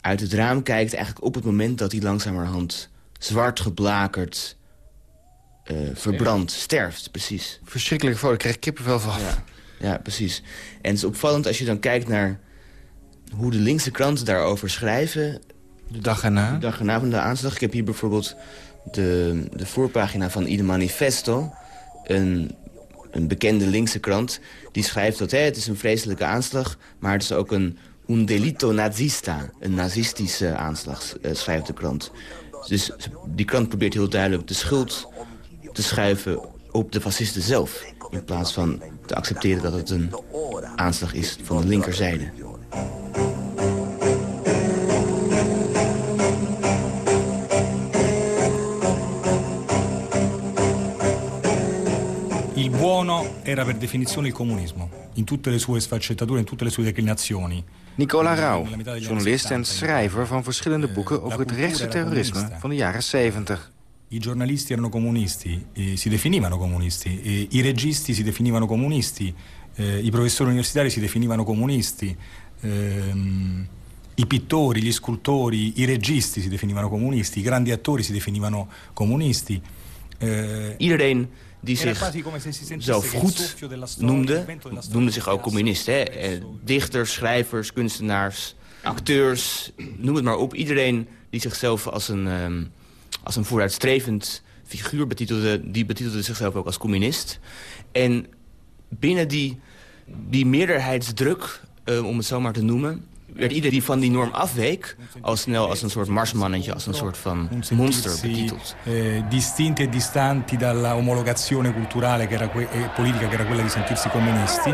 uit het raam kijkt... eigenlijk op het moment dat hij langzamerhand zwart geblakerd eh, verbrandt, sterft, precies. Verschrikkelijke foto, ik krijg kippenvel van. Ja, ja, precies. En het is opvallend als je dan kijkt naar hoe de linkse kranten daarover schrijven. De dag erna? De dag erna van de aanslag. Ik heb hier bijvoorbeeld de, de voorpagina van Il Manifesto. Een, een bekende linkse krant. Die schrijft dat het is een vreselijke aanslag... maar het is ook een un delito nazista. Een nazistische aanslag, eh, schrijft de krant. Dus die krant probeert heel duidelijk de schuld te schuiven op de fascisten zelf. In plaats van te accepteren dat het een aanslag is van de linkerzijde. Era per definizione il comunismo, in tutte le sue sfaccettature, in tutte le sue declinazioni. Nicola Rauw, journalist en schrijver van verschillende boeken over het rechtse terrorisme van de jaren 70. I giornalisti erano comunisti, eh, si definivano comunisti, eh, i registi si definivano comunisti, eh, i professori universitari si definivano comunisti, ehm, i pittori, gli scultori, i registi si definivano comunisti, i grandi attori si definivano comunisti. Eh, Iedereen die zichzelf goed noemde, noemde zich ook communist. Hè? Eh, Dichters, schrijvers, kunstenaars, acteurs, noem het maar op. Iedereen die zichzelf als een, ehm, als een vooruitstrevend figuur betitelde... die betitelde zichzelf ook als communist. En binnen die, die meerderheidsdruk, eh, om het zo maar te noemen werd ieder die van die norm afweek... al snel als een soort marsmannetje, als een soort van monster betiteld. Eh, distinti e distanti dalla omologazione culturale che era que- e politica che era quella di sentirsi comunisti.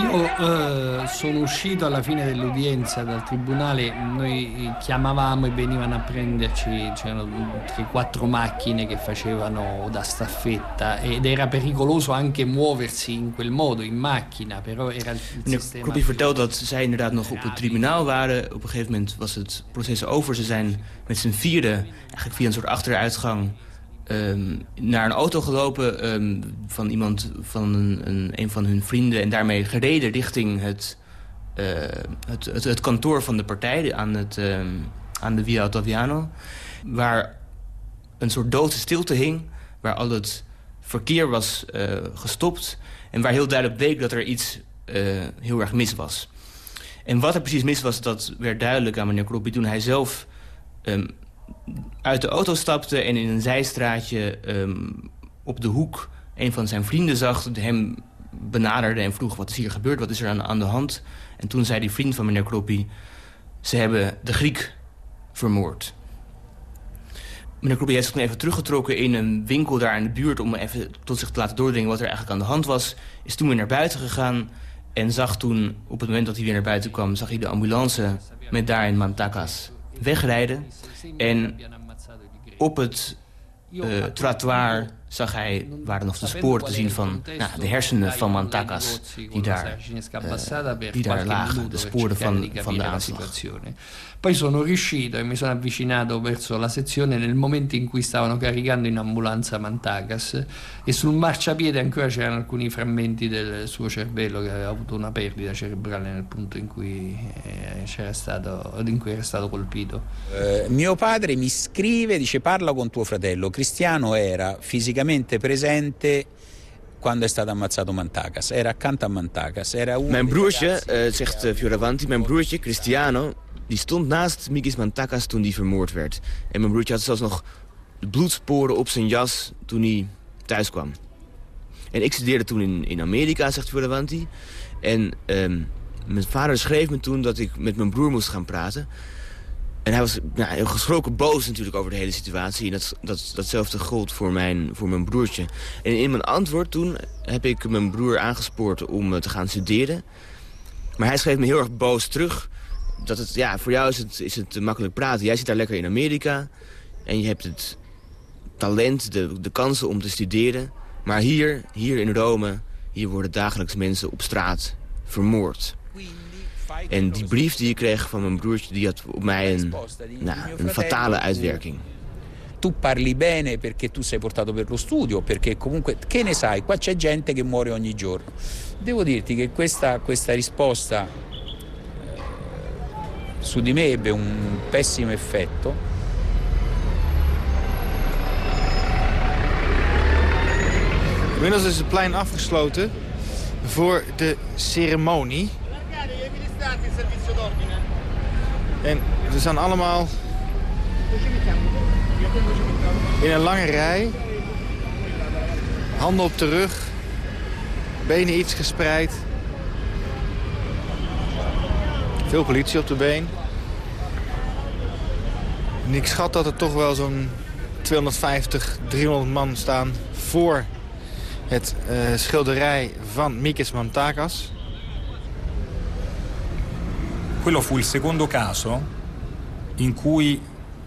Io eh, sono uscito alla fine dell'udienza dal tribunale, noi chiamavamo e venivano a prenderci, c'erano tre quattro macchine che facevano da staffetta ed era pericoloso anche muoversi in quel modo, in macchina, però era il sistema... Kroppie vertelt dat zij inderdaad nog op het tribunaal waren. Op een gegeven moment was het proces over. Ze zijn met z'n vierde, eigenlijk via een soort achteruitgang... ehm, naar een auto gelopen ehm, van iemand van een, een, van hun vrienden... en daarmee gereden richting het, eh, het, het, kantoor van de partij aan, het, ehm, aan de Via Ottaviano... waar een soort dode stilte hing, waar al het verkeer was eh, gestopt... en waar heel duidelijk bleek dat er iets eh, heel erg mis was. En wat er precies mis was, dat werd duidelijk aan meneer Kroppie... toen hij zelf uit de auto stapte en in een zijstraatje ehm, op de hoek... een van zijn vrienden zag, hem benaderde en vroeg... wat is hier gebeurd, wat is er aan, de hand? En toen zei die vriend van meneer Kroppie... ze hebben de Griek vermoord. Meneer Kroppie heeft zich toen even teruggetrokken in een winkel daar in de buurt... om even tot zich te laten doordringen wat er eigenlijk aan de hand was. Is toen weer naar buiten gegaan en zag toen, op het moment dat hij weer naar buiten kwam... zag hij de ambulance met daarin Mantakas wegrijden. En op het uh, trottoir zag hij, waren nog de sporen te zien van nou, de hersenen van Mantakas die daar, uh, die daar lagen, de sporen van, van de aanslag. Poi sono riuscito e mi sono avvicinato verso la sezione nel momento in cui stavano caricando in ambulanza Mantakas e sul marciapiede ancora c'erano alcuni frammenti del suo cervello che aveva avuto una perdita cerebrale nel punto in cui, eh, stato, in cui era stato colpito. Eh, mio padre mi scrive, dice parla con tuo fratello. Cristiano era fisicamente presente quando è stato ammazzato Mantakas. Era accanto a Mantakas. Era mijn broertje, uh, zegt uh, Fioravanti, mijn broertje Cristiano die stond naast Mikis Mantakas toen hij vermoord werd. En mijn broertje had zelfs nog bloedsporen op zijn jas toen hij thuis kwam. En ik studeerde toen in, in Amerika, zegt Fioravanti. En um, mijn vader schreef me toen dat ik met mijn broer moest gaan praten. En hij was heel geschrokken boos natuurlijk over de hele situatie. En dat, dat, datzelfde gold voor mijn, voor mijn broertje. En in mijn antwoord toen heb ik mijn broer aangespoord om eh, te gaan studeren. Maar hij schreef me heel erg boos terug dat het, ja, voor jou is het, is het makkelijk praten. Jij zit daar lekker in Amerika en je hebt het talent, de, de kansen om te studeren. Maar hier, hier in Rome, hier worden dagelijks mensen op straat vermoord. En die brief die ik kreeg van mijn broertje, die had op mij een, nou, een fatale uitwerking. tu parli bene perché tu sei portato per lo studio, perché comunque, che ne sai, qua c'è gente che muore ogni giorno. Devo dirti che questa, questa risposta su di me ebbe un pessimo effetto. Inmiddels is het plein afgesloten voor de ceremonie. En we staan allemaal in een lange rij. Handen op de rug. Benen iets gespreid. Veel politie op de been. En ik schat dat er toch wel zo'n 250, 300 man staan voor het uh, schilderij van Mikis Mantakas. Quello fu il secondo caso in cui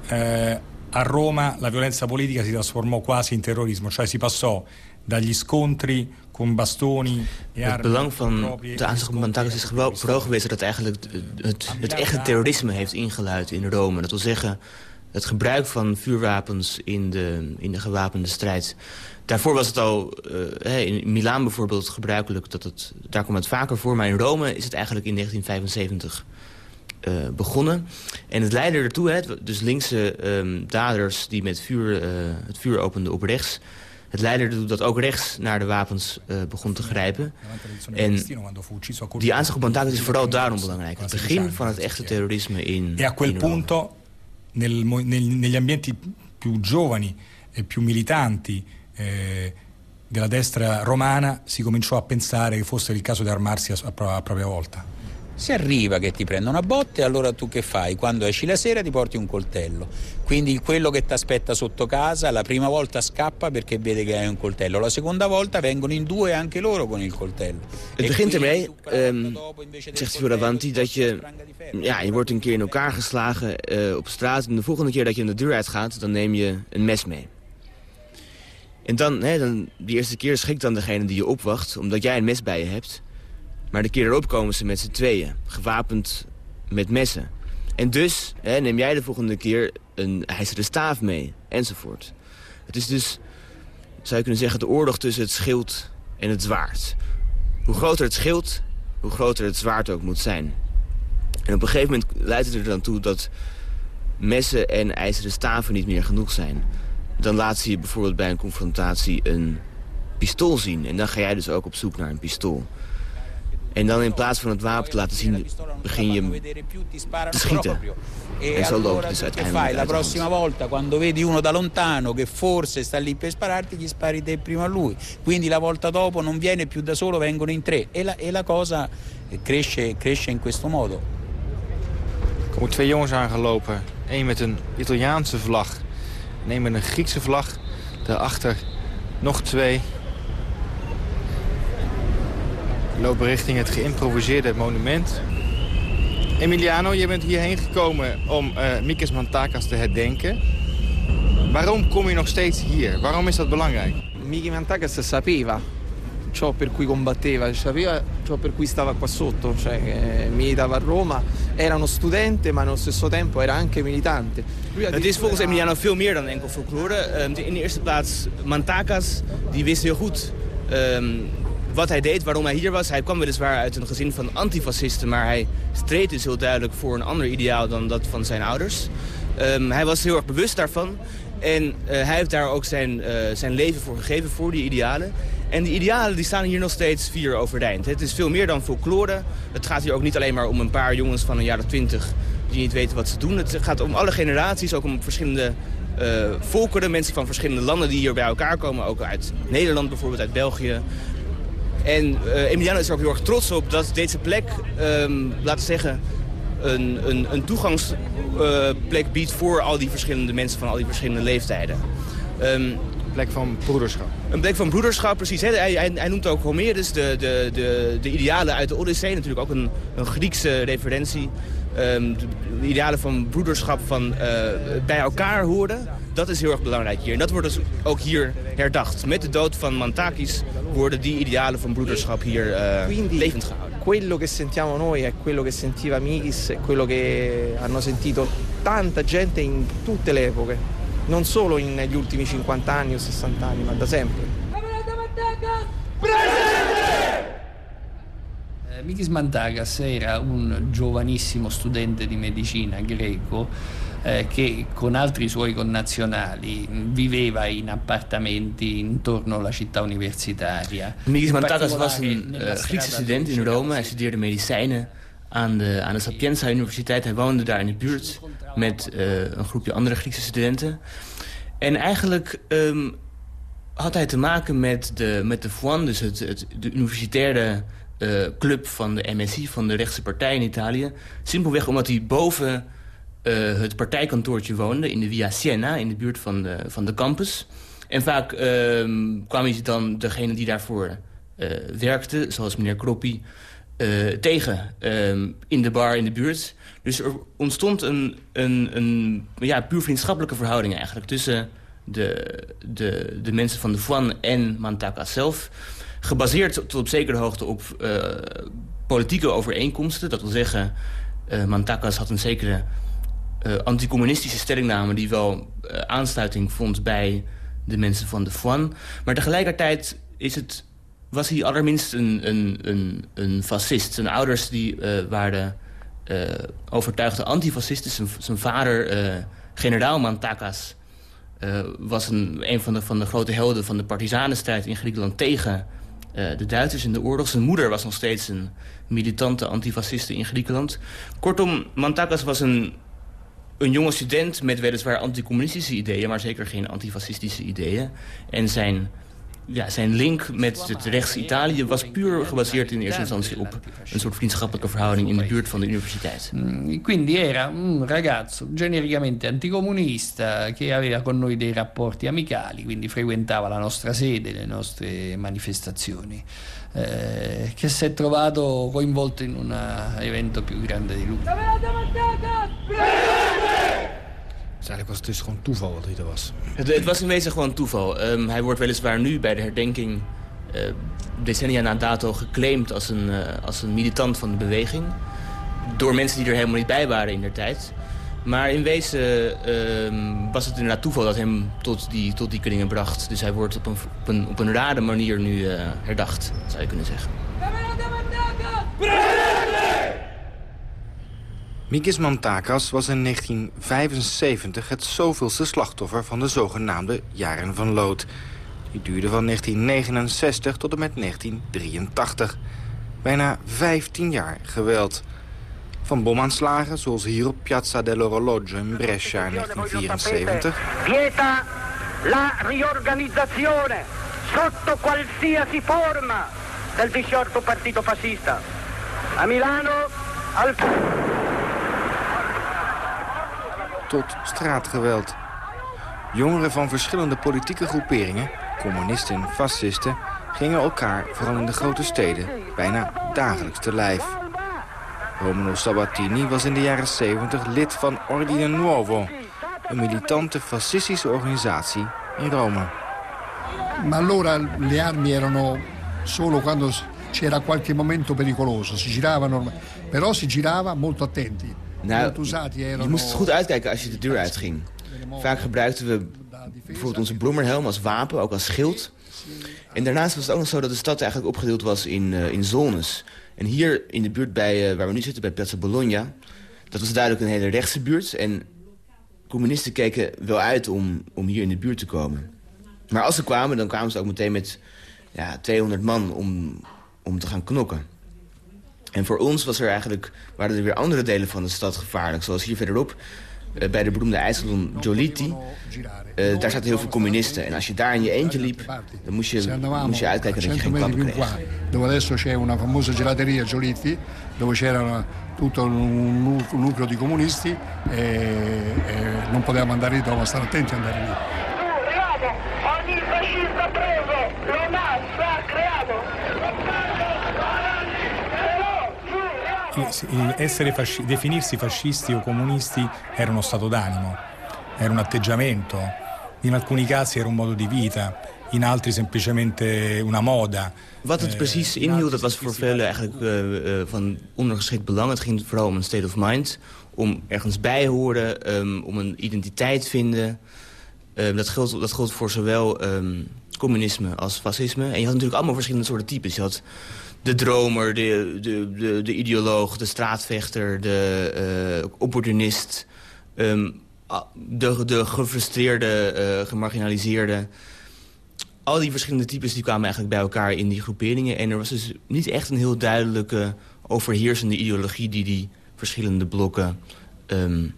eh, a Roma la violenza politica si trasformò quasi in terrorismo, cioè si passò dagli scontri con bastoni Het belang van de aanslag op Mantakas is vooral geweest dat eigenlijk het, het, echte terrorisme heeft ingeluid in Rome. Dat wil zeggen, het gebruik van vuurwapens in de, in de gewapende strijd. Daarvoor was het al, uh, in Milaan bijvoorbeeld, gebruikelijk. Dat het, daar kwam het vaker voor, maar in Rome is het eigenlijk in 1975 uh, begonnen. En het leidde ertoe, hè, dus linkse um, daders die met vuur, uh, het vuur openden op rechts... Het leidde ertoe dat ook rechts naar de wapens begon te grijpen. En die aanslag op Bantagas is vooral daarom belangrijk. Het begin van het echte terrorisme in E a quel punto, nel, nel, negli ambienti più giovani e più militanti eh, della destra romana si cominciò a pensare che fosse il caso di armarsi a, a, a propria volta. Si arriva che ti prendono a botte, allora tu che fai? Quando esci la sera ti porti un coltello. Quindi quello che ti aspetta sotto casa la prima volta scappa perché vede che hai un coltello. La seconda volta vengono in due anche loro con il coltello. Het begint ermee, um, zegt Fioravanti, dat je, ja, je wordt een keer in elkaar geslagen uh, op straat. En de volgende keer dat je de deur uitgaat, dan neem je een mes mee. En dan, hè, dan, die eerste keer schikt dan degene die je opwacht, omdat jij een mes bij je hebt. Maar de keer erop komen ze met z'n tweeën, gewapend met messen. En dus hè, neem jij de volgende keer een ijzeren staaf mee, enzovoort. Het is dus, zou je kunnen zeggen, de oorlog tussen het schild en het zwaard. Hoe groter het schild, hoe groter het zwaard ook moet zijn. En op een gegeven moment leidt het er dan toe dat messen en ijzeren staven niet meer genoeg zijn. Dan laat ze je bijvoorbeeld bij een confrontatie een pistool zien. En dan ga jij dus ook op zoek naar een pistool. En dan in plaats van het wapen te laten zien, begin je te schieten. En zo loopt het dus uiteindelijk La prossima volta, quando vedi uno da lontano che forse sta lì per spararti, gli spari te prima a lui. Quindi la volta dopo non viene più da solo, vengono in tre. E la, e la cosa cresce, cresce in questo modo. Er komen twee jongens aangelopen. Eén met een Italiaanse vlag. En één met een Griekse vlag. Daarachter nog twee lopen richting het geïmproviseerde monument. Emiliano, je bent hierheen gekomen om uh, Mikis Mantakas te herdenken. Waarom kom je nog steeds hier? Waarom is dat belangrijk? Miki Mantakas sapeva ciò per cui combatteva, sapeva ciò per cui stava qua sotto, cioè che militava Roma, era uno studente ma nello stesso tempo era anche militante. Het is volgens Emiliano veel meer dan enkel folklore. Ehm, in de eerste plaats Mantakas, die wist heel goed ehm, wat hij deed, waarom hij hier was. Hij kwam weliswaar uit een gezin van antifascisten, maar hij streed dus heel duidelijk voor een ander ideaal dan dat van zijn ouders. Ehm, hij was heel erg bewust daarvan. En eh, hij heeft daar ook zijn, eh, zijn leven voor gegeven, voor die idealen. En die idealen die staan hier nog steeds vier overeind. Het is veel meer dan folklore. Het gaat hier ook niet alleen maar om een paar jongens van een jaar of twintig... die niet weten wat ze doen. Het gaat om alle generaties, ook om verschillende uh, volkeren. Mensen van verschillende landen die hier bij elkaar komen. Ook uit Nederland bijvoorbeeld, uit België. En uh, Emiliano is er ook heel erg trots op dat deze plek, um, laten we zeggen een, een, een toegangsplek biedt voor al die verschillende mensen van al die verschillende leeftijden. Um, plek van broederschap. Een plek van broederschap, precies. Hè. Hij, hij, hij, noemt ook Homerus, de, de, de, de idealen uit de Odyssee. Natuurlijk ook een, een Griekse referentie. Um, de idealen van broederschap, van uh, bij elkaar horen. Dat is heel erg belangrijk hier. En dat wordt dus ook hier herdacht. Met de dood van Mantakis worden die idealen van broederschap hier uh, levend gehouden. quello che sentiamo noi è quello che sentiva Mikis, è quello che hanno sentito tanta gente in tutte le epoche, non solo negli ultimi 50 anni o 60 anni, ma da sempre. Eh, Mikis Mantagas era un giovanissimo studente di medicina greco eh, che con altri suoi connazionali viveva in appartamenti intorno alla città universitaria. Mikis Mantagas was een uh, Griekse student in Rome. Hij studeerde medicijnen aan de, aan de Sapienza Universiteit. Hij woonde daar in de buurt met uh, een groepje andere Griekse studenten. En eigenlijk um, had hij te maken met de, met de FUAN, dus het, het, de universitaire uh, club van de MSI, van de rechtse partij in Italië. Simpelweg omdat hij boven uh, het partijkantoortje woonde in de Via Siena, in de buurt van de, van de campus. En vaak uh, kwamen ze dan degene die daarvoor werkte, zoals meneer Kroppi, tegen in de bar in de buurt. Dus er ontstond een, een, een ja, puur vriendschappelijke verhouding eigenlijk tussen de, de, de mensen van de Fuan en Mantaka zelf. Gebaseerd tot op zekere hoogte op politieke overeenkomsten. Dat wil zeggen, Mantakas had een zekere uh, anticommunistische stellingname... die wel aansluiting vond bij de mensen van de Fuan. Maar tegelijkertijd is het, was hij allerminst een, een, een, een fascist. Zijn ouders die, uh, waren overtuigde antifascisten. Zijn, zijn vader, generaal Mantakas... was een, een van de, van de grote helden van de partisanenstrijd in Griekenland tegen de Duitsers in de oorlog. Zijn moeder was nog steeds een militante antifasciste in Griekenland. Kortom, Mantakas was een een jonge student met weliswaar anticommunistische ideeën... maar zeker geen antifascistische ideeën. En zijn, ja, zijn link met het rechts Italië was puur gebaseerd in eerste instantie... op een soort vriendschappelijke verhouding in de buurt van de universiteit. Quindi era un ragazzo genericamente anticomunista... che aveva con noi dei rapporti amicali, quindi frequentava la nostra sede, le nostre manifestazioni... Eh, che si è trovato coinvolto in un evento più grande di lui. Dus eigenlijk was het dus gewoon toeval dat hij er was. Het, het was in wezen gewoon toeval. Um, hij wordt weliswaar nu bij de herdenking uh, decennia na dato geclaimd als een, uh, als een militant van de beweging. Door mensen die er helemaal niet bij waren in der tijd. Maar in wezen uh, was het inderdaad toeval dat hem tot die, tot die kringen bracht. Dus hij wordt op een, op een, op een rare manier nu uh, herdacht, zou je kunnen zeggen. Mikis Mantakas was in 1975 het zoveelste slachtoffer van de zogenaamde Jaren van Lood. Die duurde van 1969 tot en met 1983. Bijna 15 jaar geweld. Van bomaanslagen zoals hier op Piazza dell'Orologio in Brescia in 1974. Vieta la riorganizzazione sotto qualsiasi forma del disciolto partito fascista. A Milano al tot straatgeweld. Jongeren van verschillende politieke groeperingen, communisten en fascisten... gingen elkaar, vooral in de grote steden, bijna dagelijks te lijf. Romano Sabatini was in de jaren 70 lid van Ordine Nuovo... een militante fascistische organisatie in Rome. Ma allora le armi erano solo quando c'era qualche momento pericoloso. Si giravano, però si girava molto attenti. Nou, je moest goed uitkijken als je de deur uitging. Vaak gebruikten we bijvoorbeeld onze bloemerhelm als wapen, ook als schild. En daarnaast was het ook nog zo dat de stad eigenlijk opgedeeld was in, uh, in zones. En hier in de buurt bij, uh, waar we nu zitten, bij Piazza Bologna... dat was duidelijk een hele rechtse buurt. En communisten keken wel uit om, om hier in de buurt te komen. Maar als ze kwamen, dan kwamen ze ook meteen met ja, 200 man om, om te gaan knokken. En voor ons was er eigenlijk, waren er weer andere delen van de stad gevaarlijk. Zoals hier verderop, uh, bij de beroemde ijssalon Giolitti. Uh, daar zaten heel veel communisten. En als je daar in je eentje liep, dan moest je, moest je uitkijken dat je geen klappen kreeg. Dove adesso c'è una famosa gelateria Giolitti, dove c'era tutto un nucleo di comunisti e, e non potevamo andare lì, dovevamo stare attenti ad andare lì. Ogni fascista preso lo massacriamo! essere fasci- definirsi fascisti o comunisti era uno stato d'animo, era un atteggiamento, in alcuni casi era un modo di vita, in altri semplicemente una moda. Wat het precies inhield, dat was voor velen eigenlijk uh, uh, van ondergeschikt belang. Het ging vooral om een state of mind, om ergens bij horen, um, om een identiteit vinden. Um, dat, geldt, dat geldt voor zowel um, communisme als fascisme. En je had natuurlijk allemaal verschillende soorten types. Je had de dromer, de, de, de, de ideoloog, de straatvechter, de uh, opportunist... Um, de, de gefrustreerde, uh, gemarginaliseerde. Al die verschillende types die kwamen eigenlijk bij elkaar in die groeperingen. En er was dus niet echt een heel duidelijke overheersende ideologie... die die verschillende blokken um,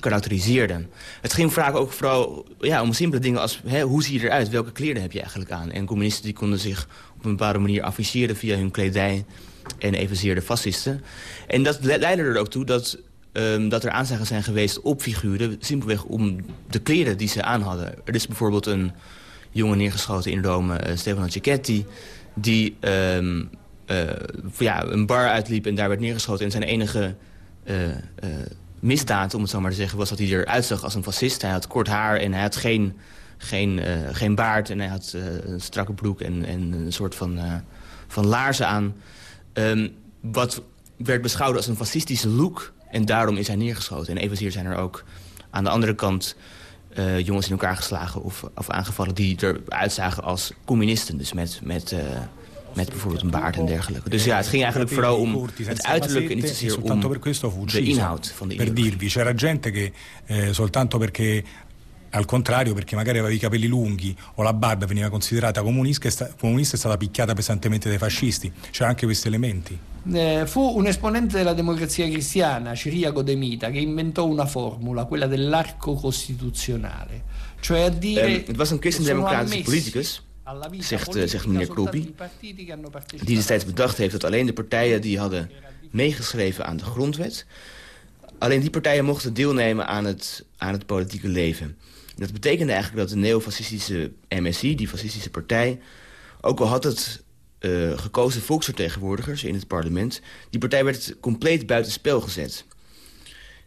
karakteriseerde. Het ging vaak ook vooral ja, om simpele dingen als... Hè, hoe zie je eruit, welke kleren heb je eigenlijk aan? En communisten die konden zich op een bepaalde manier afficheren via hun kledij... en evenzeer fascisten. En dat leidde er ook toe dat, um, dat er aanslagen zijn geweest op figuren... simpelweg om de kleren die ze aan hadden. Er is bijvoorbeeld een jongen neergeschoten in Rome, uh, Stefano Cicchetti... die um, ja, een bar uitliep en daar werd neergeschoten... en zijn enige uh, misdaad, om het zo maar te zeggen... was dat hij eruit zag als een fascist. Hij had kort haar en hij had geen, geen, uh, geen baard... en hij had uh, een strakke broek en, en een soort van, uh, van laarzen aan. Um, wat werd beschouwd als een fascistische look... en daarom is hij neergeschoten. En evenzeer zijn er ook aan de andere kant... jongens in elkaar geslagen of, of aangevallen... die eruit zagen als communisten. Dus met... met met bijvoorbeeld een baard en dergelijke. Dus ja, het ging eigenlijk vooral om het uiterlijk en niet zozeer om de inhoud van de Per dirvi, c'era gente che eh, soltanto perché al contrario perché magari aveva i capelli lunghi o la barba veniva considerata comunista è stata picchiata pesantemente dai fascisti. C'erano anche questi elementi. Eh, fu un esponente della democrazia cristiana, Ciriaco De Mita, che inventò una formula, quella dell'arco costituzionale. Cioè a dire... Um, het was een christendemocratische politicus zegt, uh, zegt meneer Kropi, die destijds bedacht heeft dat alleen de partijen die hadden meegeschreven aan de grondwet, alleen die partijen mochten deelnemen aan het, aan het politieke leven. Dat betekende eigenlijk dat de neofascistische MSI, die fascistische partij, ook al had het uh, gekozen volksvertegenwoordigers in het parlement, die partij werd compleet buitenspel gezet.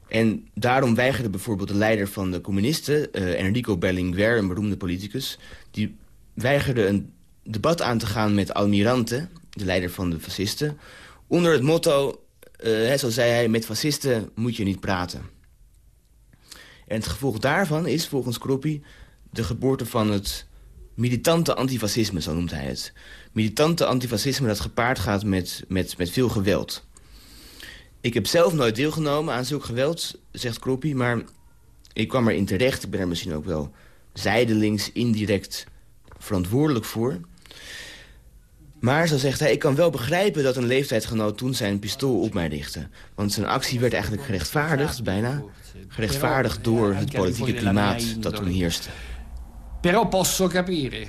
En daarom weigerde bijvoorbeeld de leider van de communisten, uh, Enrico Berlinguer, een beroemde politicus... die weigerde een debat aan te gaan met Almirante, de leider van de fascisten... onder het motto, uh, zo zei hij, met fascisten moet je niet praten. En het gevolg daarvan is, volgens Kroppi, de geboorte van het militante antifascisme, zo noemt hij het. Militante antifascisme dat gepaard gaat met, met, met veel geweld. Ik heb zelf nooit deelgenomen aan zulk geweld, zegt Kroppi, maar ik kwam erin terecht. Ik ben er misschien ook wel zijdelings, indirect verantwoordelijk voor. Maar, zo zegt hij, ik kan wel begrijpen dat een leeftijdsgenoot toen zijn pistool op mij richtte. Want zijn actie werd eigenlijk gerechtvaardigd, bijna. Gerechtvaardigd door het politieke klimaat dat toen heerste. Però posso capire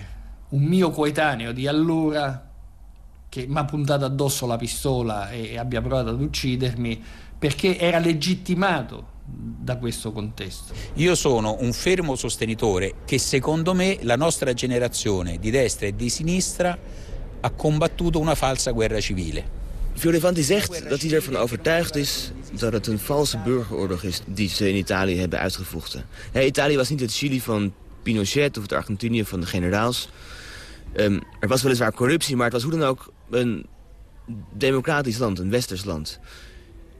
un mio coetaneo di allora che mi ha puntato addosso la pistola e abbia provato ad uccidermi perché era legittimato da questo contesto. Io sono un fermo sostenitore che secondo me la nostra generazione di destra e di sinistra ha combattuto una falsa guerra civile. Fioravanti zegt dat hij ervan overtuigd is dat het een valse burgeroorlog is die ze in Italië hebben uitgevochten. Italië was niet het Chili van Pinochet of het Argentinië van de generaals. Um, er was weliswaar corruptie, maar het was hoe dan ook een democratisch land, een westers land.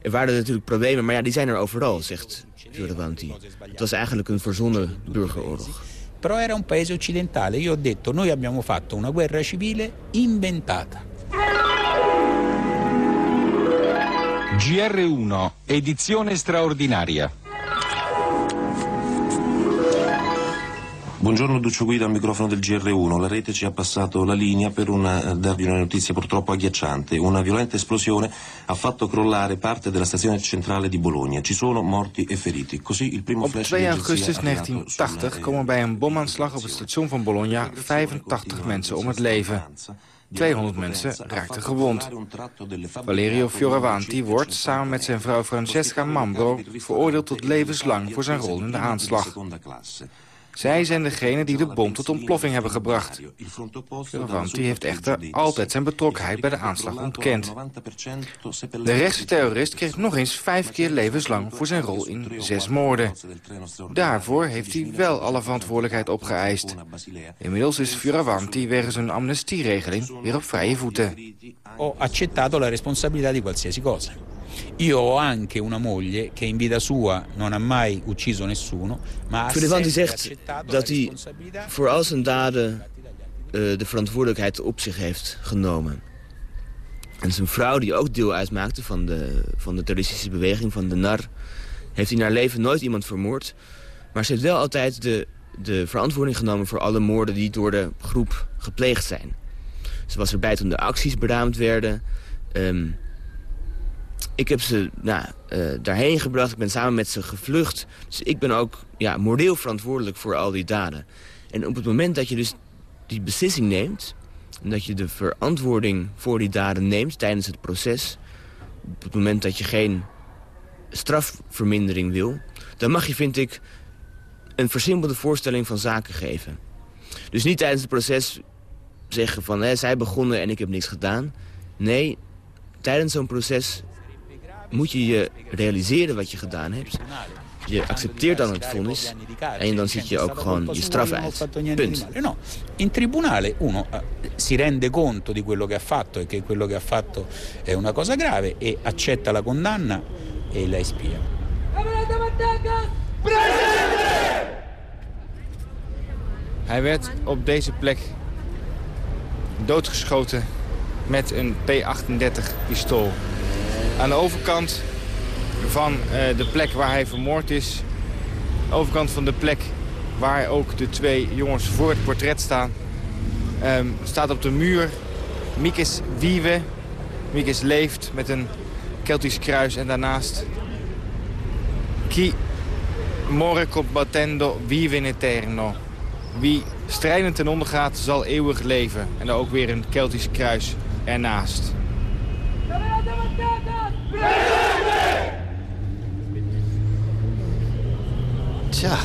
Er waren natuurlijk problemen, maar ja, die zijn er overal, zegt Fioravanti. Het was eigenlijk een verzonnen burgeroorlog. Però era un paese occidentale. Io ho detto, noi abbiamo fatto una guerra civile inventata. GR1, edizione straordinaria. Buongiorno Duccio Guido al microfono del GR1. La rete ci ha passato la linea per una, darvi una notizia purtroppo agghiacciante. Una violenta esplosione ha fatto crollare parte della stazione centrale di Bologna. Ci sono morti e feriti. Così il primo Op flash 2 di augustus agenzia 1980 komen bij een bomaanslag op het station van Bologna 85 mensen om het leven. 200 mensen raakten gewond. Valerio Fioravanti wordt, samen met zijn vrouw Francesca Mambro... veroordeeld tot levenslang voor zijn rol in de aanslag. Zij zijn degene die de bom tot ontploffing hebben gebracht. Fioravanti heeft echter altijd zijn betrokkenheid bij de aanslag ontkend. De rechtse terrorist kreeg nog eens vijf keer levenslang voor zijn rol in zes moorden. Daarvoor heeft hij wel alle verantwoordelijkheid opgeëist. Inmiddels is Fioravanti wegens een amnestieregeling weer op vrije voeten. Ho accettato la responsabilità di qualsiasi cosa. Io ho anche una moglie che in vita sua non ha mai ucciso nessuno, ma ha zegt dat hij voor al zijn daden eh, de verantwoordelijkheid op zich heeft genomen. En zijn vrouw, die ook deel uitmaakte van de, van de terroristische beweging, van de NAR... heeft in haar leven nooit iemand vermoord. Maar ze heeft wel altijd de, de verantwoording genomen voor alle moorden die door de groep gepleegd zijn. Ze was erbij toen de acties beraamd werden. Ehm, ik heb ze nou, eh, daarheen gebracht, ik ben samen met ze gevlucht. Dus ik ben ook ja, moreel verantwoordelijk voor al die daden. En op het moment dat je dus die beslissing neemt... en dat je de verantwoording voor die daden neemt tijdens het proces... op het moment dat je geen strafvermindering wil... dan mag je, vind ik, een versimpelde voorstelling van zaken geven. Dus niet tijdens het proces zeggen van... Hè, zij begonnen en ik heb niks gedaan. Nee, tijdens zo'n proces moet je je realiseren wat je gedaan hebt. Je accepteert dan het vonnis en dan zit je ook gewoon je straf uit. Punt. In tribunale uno eh, si rende conto di quello che ha fatto e che quello che ha fatto è una cosa grave e accetta la condanna e la espia. Hij werd op deze plek doodgeschoten met een P-38-pistool. Aan de overkant van eh, de plek waar hij vermoord is... de overkant van de plek waar ook de twee jongens voor het portret staan... ehm, staat op de muur Mikis Wiewe. Mikis leeft met een Keltisch kruis en daarnaast... Chi more combattendo vive in eterno. Wie strijdend ten onder gaat, zal eeuwig leven. En dan ook weer een Keltisch kruis ernaast. Tja,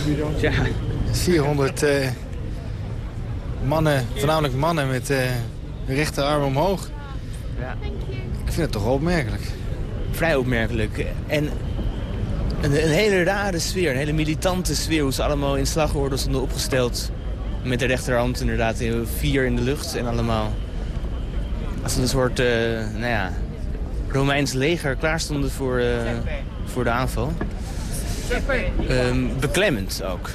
400 eh, mannen, voornamelijk mannen met hun rechterarm omhoog. Ja. Ik vind het toch opmerkelijk. Vrij opmerkelijk. En een, een hele rare sfeer, een hele militante sfeer... hoe ze allemaal in slagorde stonden opgesteld. Met de rechterhand inderdaad eh, vier in de lucht en allemaal... Als een soort, nou ja, Romeins leger klaar stonden voor, eh, voor de aanval. Ehm, beklemmend ook.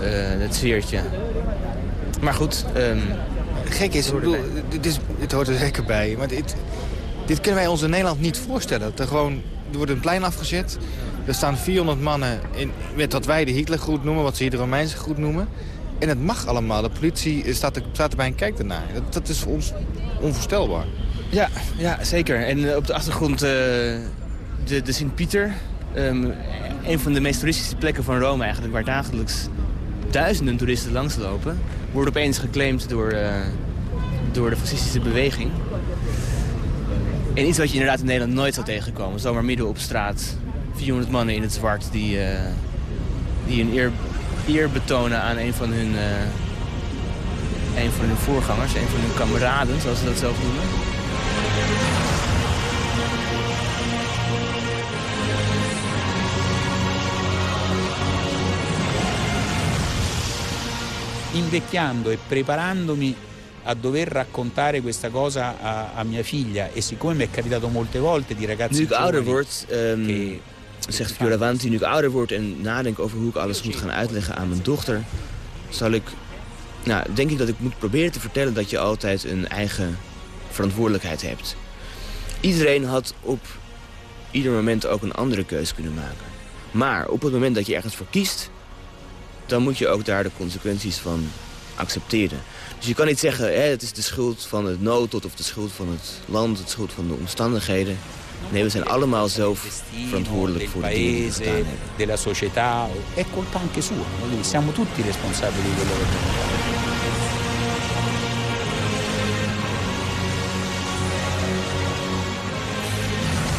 Eh, het sfeertje. Maar goed. ehm, Gek is, ik bedoel, dit, is, het hoort er zeker bij. Maar dit, dit kunnen wij ons in Nederland niet voorstellen. Dat er, gewoon, er wordt een plein afgezet. Er staan 400 mannen in, met wat wij de Hitlergroet noemen. Wat ze hier de Romeinse groet noemen. En het mag allemaal. De politie staat, er, staat erbij en kijkt ernaar. Dat, dat is voor ons onvoorstelbaar. Ja, ja zeker. En eh, op de achtergrond eh, de, de Sint-Pieter. Ehm, een van de meest toeristische plekken van Rome eigenlijk... waar dagelijks duizenden toeristen langslopen... wordt opeens geclaimd door, eh, door de fascistische beweging. En iets wat je inderdaad in Nederland nooit zou tegenkomen. Zomaar midden op straat. 400 mannen in het zwart die, eh, die een eer, betonen aan een van hun... een van hun voorgangers, een van hun kameraden, zoals ze dat zelf noemen. Invecchiando e preparandomi a dover raccontare questa cosa a, a mia figlia e siccome mi è capitato molte volte di ragazzi Nu ik ouder word, ehm, zegt Fioravanti, nu ik ouder word en nadenk over hoe ik alles moet gaan uitleggen aan mijn dochter, zal ik, nou, denk ik dat ik moet proberen te vertellen dat je altijd een eigen verantwoordelijkheid hebt. Iedereen had op ieder moment ook een andere keus kunnen maken. Maar op het moment dat je ergens voor kiest, dan moet je ook daar de consequenties van accepteren. Dus je kan niet zeggen, hè, het is de schuld van het noodlot of de schuld van het land, de schuld van de omstandigheden. Nee, we zijn allemaal zelf verantwoordelijk voor de dingen die we gedaan paese, hebben. della società, è colpa anche sua, voglio dire, siamo tutti responsabili di quello che.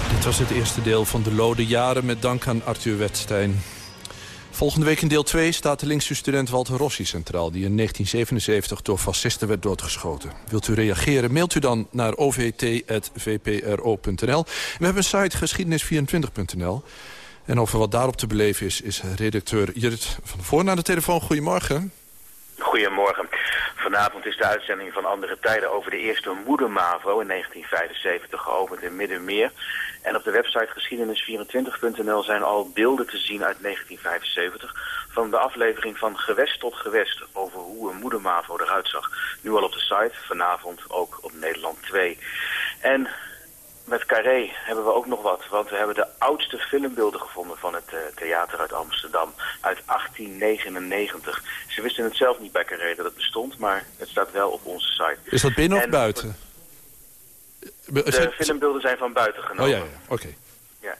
Dit was het eerste deel van De Lode Jaren met dank aan Arthur Wetstein. Volgende week in deel 2 staat de linkse student Walter Rossi centraal... die in 1977 door fascisten werd doodgeschoten. Wilt u reageren, mailt u dan naar ovt.vpro.nl. We hebben een site geschiedenis24.nl. En over wat daarop te beleven is, is redacteur Judith van Voorn aan de telefoon. Goedemorgen. Goedemorgen. Vanavond is de uitzending van Andere Tijden over de eerste moedermavo in 1975 geopend in Middenmeer. En op de website geschiedenis24.nl zijn al beelden te zien uit 1975 van de aflevering van Gewest tot Gewest over hoe een moedermavo eruit zag. Nu al op de site, vanavond ook op Nederland 2. En met Carré hebben we ook nog wat, want we hebben de oudste filmbeelden gevonden van het eh, theater uit Amsterdam uit 1899. Ze wisten het zelf niet bij Carré dat het bestond, maar het staat wel op onze site. Is dat binnen of En buiten? De filmbeelden zijn van buiten Oh genomen. ja, ja. oké. Ja.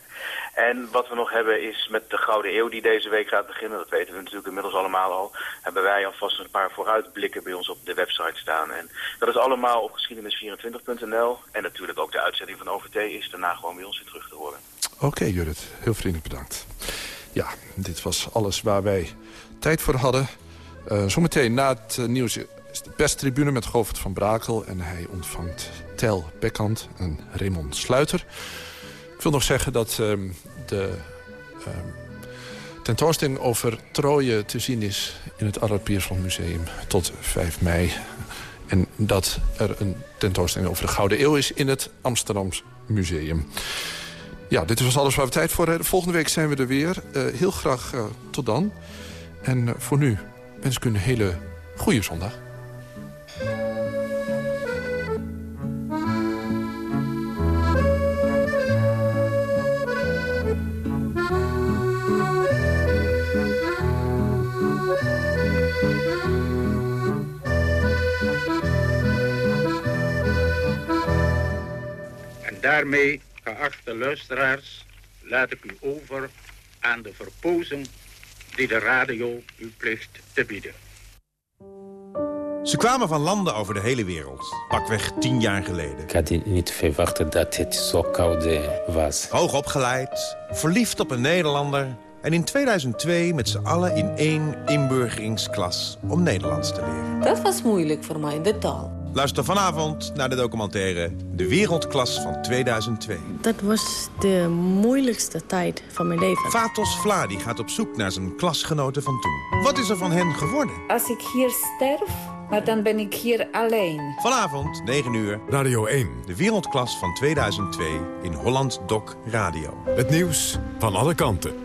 En wat we nog hebben is met de Gouden Eeuw die deze week gaat beginnen, dat weten we natuurlijk inmiddels allemaal al, hebben wij alvast een paar vooruitblikken bij ons op de website staan. En dat is allemaal op geschiedenis24.nl en natuurlijk ook de uitzending van OVT is daarna gewoon bij ons weer terug te horen. Oké, Judith. Heel vriendelijk bedankt. Ja, dit was alles waar wij tijd voor hadden. Eh, zometeen na het eh, nieuws is de perstribune met Govert van Brakel... en hij ontvangt Tel Bekkant en Raymond Sluiter. Ik wil nog zeggen dat ehm, de ehm, tentoonstelling over Troje te zien is... in het Arad Pierson Museum tot 5 mei. En dat er een tentoonstelling over de Gouden Eeuw is in het Amsterdams Museum. Ja, dit was alles waar we tijd voor hebben. Volgende week zijn we er weer. Eh, heel graag eh, tot dan. En eh, voor nu wens ik u een hele goede zondag. Daarmee, geachte luisteraars, laat ik u over aan de verpozing die de radio u plicht te bieden. Ze kwamen van landen over de hele wereld. Pakweg tien jaar geleden. Ik had niet verwacht dat het zo koud eh, was. Hoog opgeleid, verliefd op een Nederlander... en in 2002 met z'n allen in één inburgeringsklas om Nederlands te leren. Dat was moeilijk voor mij, de taal. Luister vanavond naar de documentaire De Wereldklas van 2002. Dat was de moeilijkste tijd van mijn leven. Fatos Vladi gaat op zoek naar zijn klasgenoten van toen. Wat is er van hen geworden? Als ik hier sterf, maar dan ben ik hier alleen. Vanavond, 9 uur. Radio 1. De Wereldklas van 2002 in Holland Doc Radio. Het nieuws van alle kanten.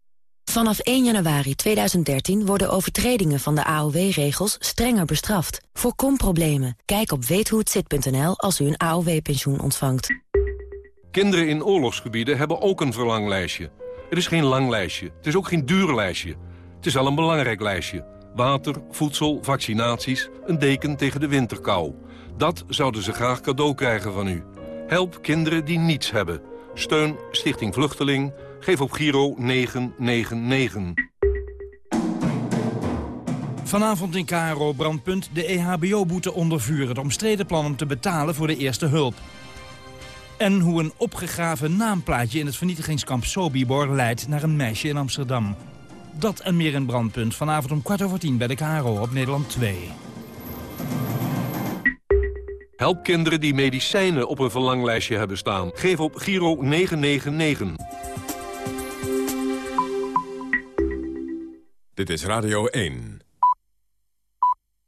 Vanaf 1 januari 2013 worden overtredingen van de AOW-regels strenger bestraft. Voorkom problemen. Kijk op weethohetzit.nl als u een AOW-pensioen ontvangt. Kinderen in oorlogsgebieden hebben ook een verlanglijstje. Het is geen lang lijstje. Het is ook geen duur lijstje. Het is wel een belangrijk lijstje. Water, voedsel, vaccinaties, een deken tegen de winterkou. Dat zouden ze graag cadeau krijgen van u. Help kinderen die niets hebben. Steun Stichting Vanavond in KRO Brandpunt de EHBO-boete onder vuur. Het omstreden plan om te betalen voor de eerste hulp. En hoe een opgegraven naamplaatje in het vernietigingskamp Sobibor leidt naar een meisje in Amsterdam. Dat en meer in Brandpunt. Vanavond om kwart over tien bij de KRO op Nederland 2. Help kinderen die medicijnen op een verlanglijstje hebben staan. Geef op Giro 999. Dit is Radio 1.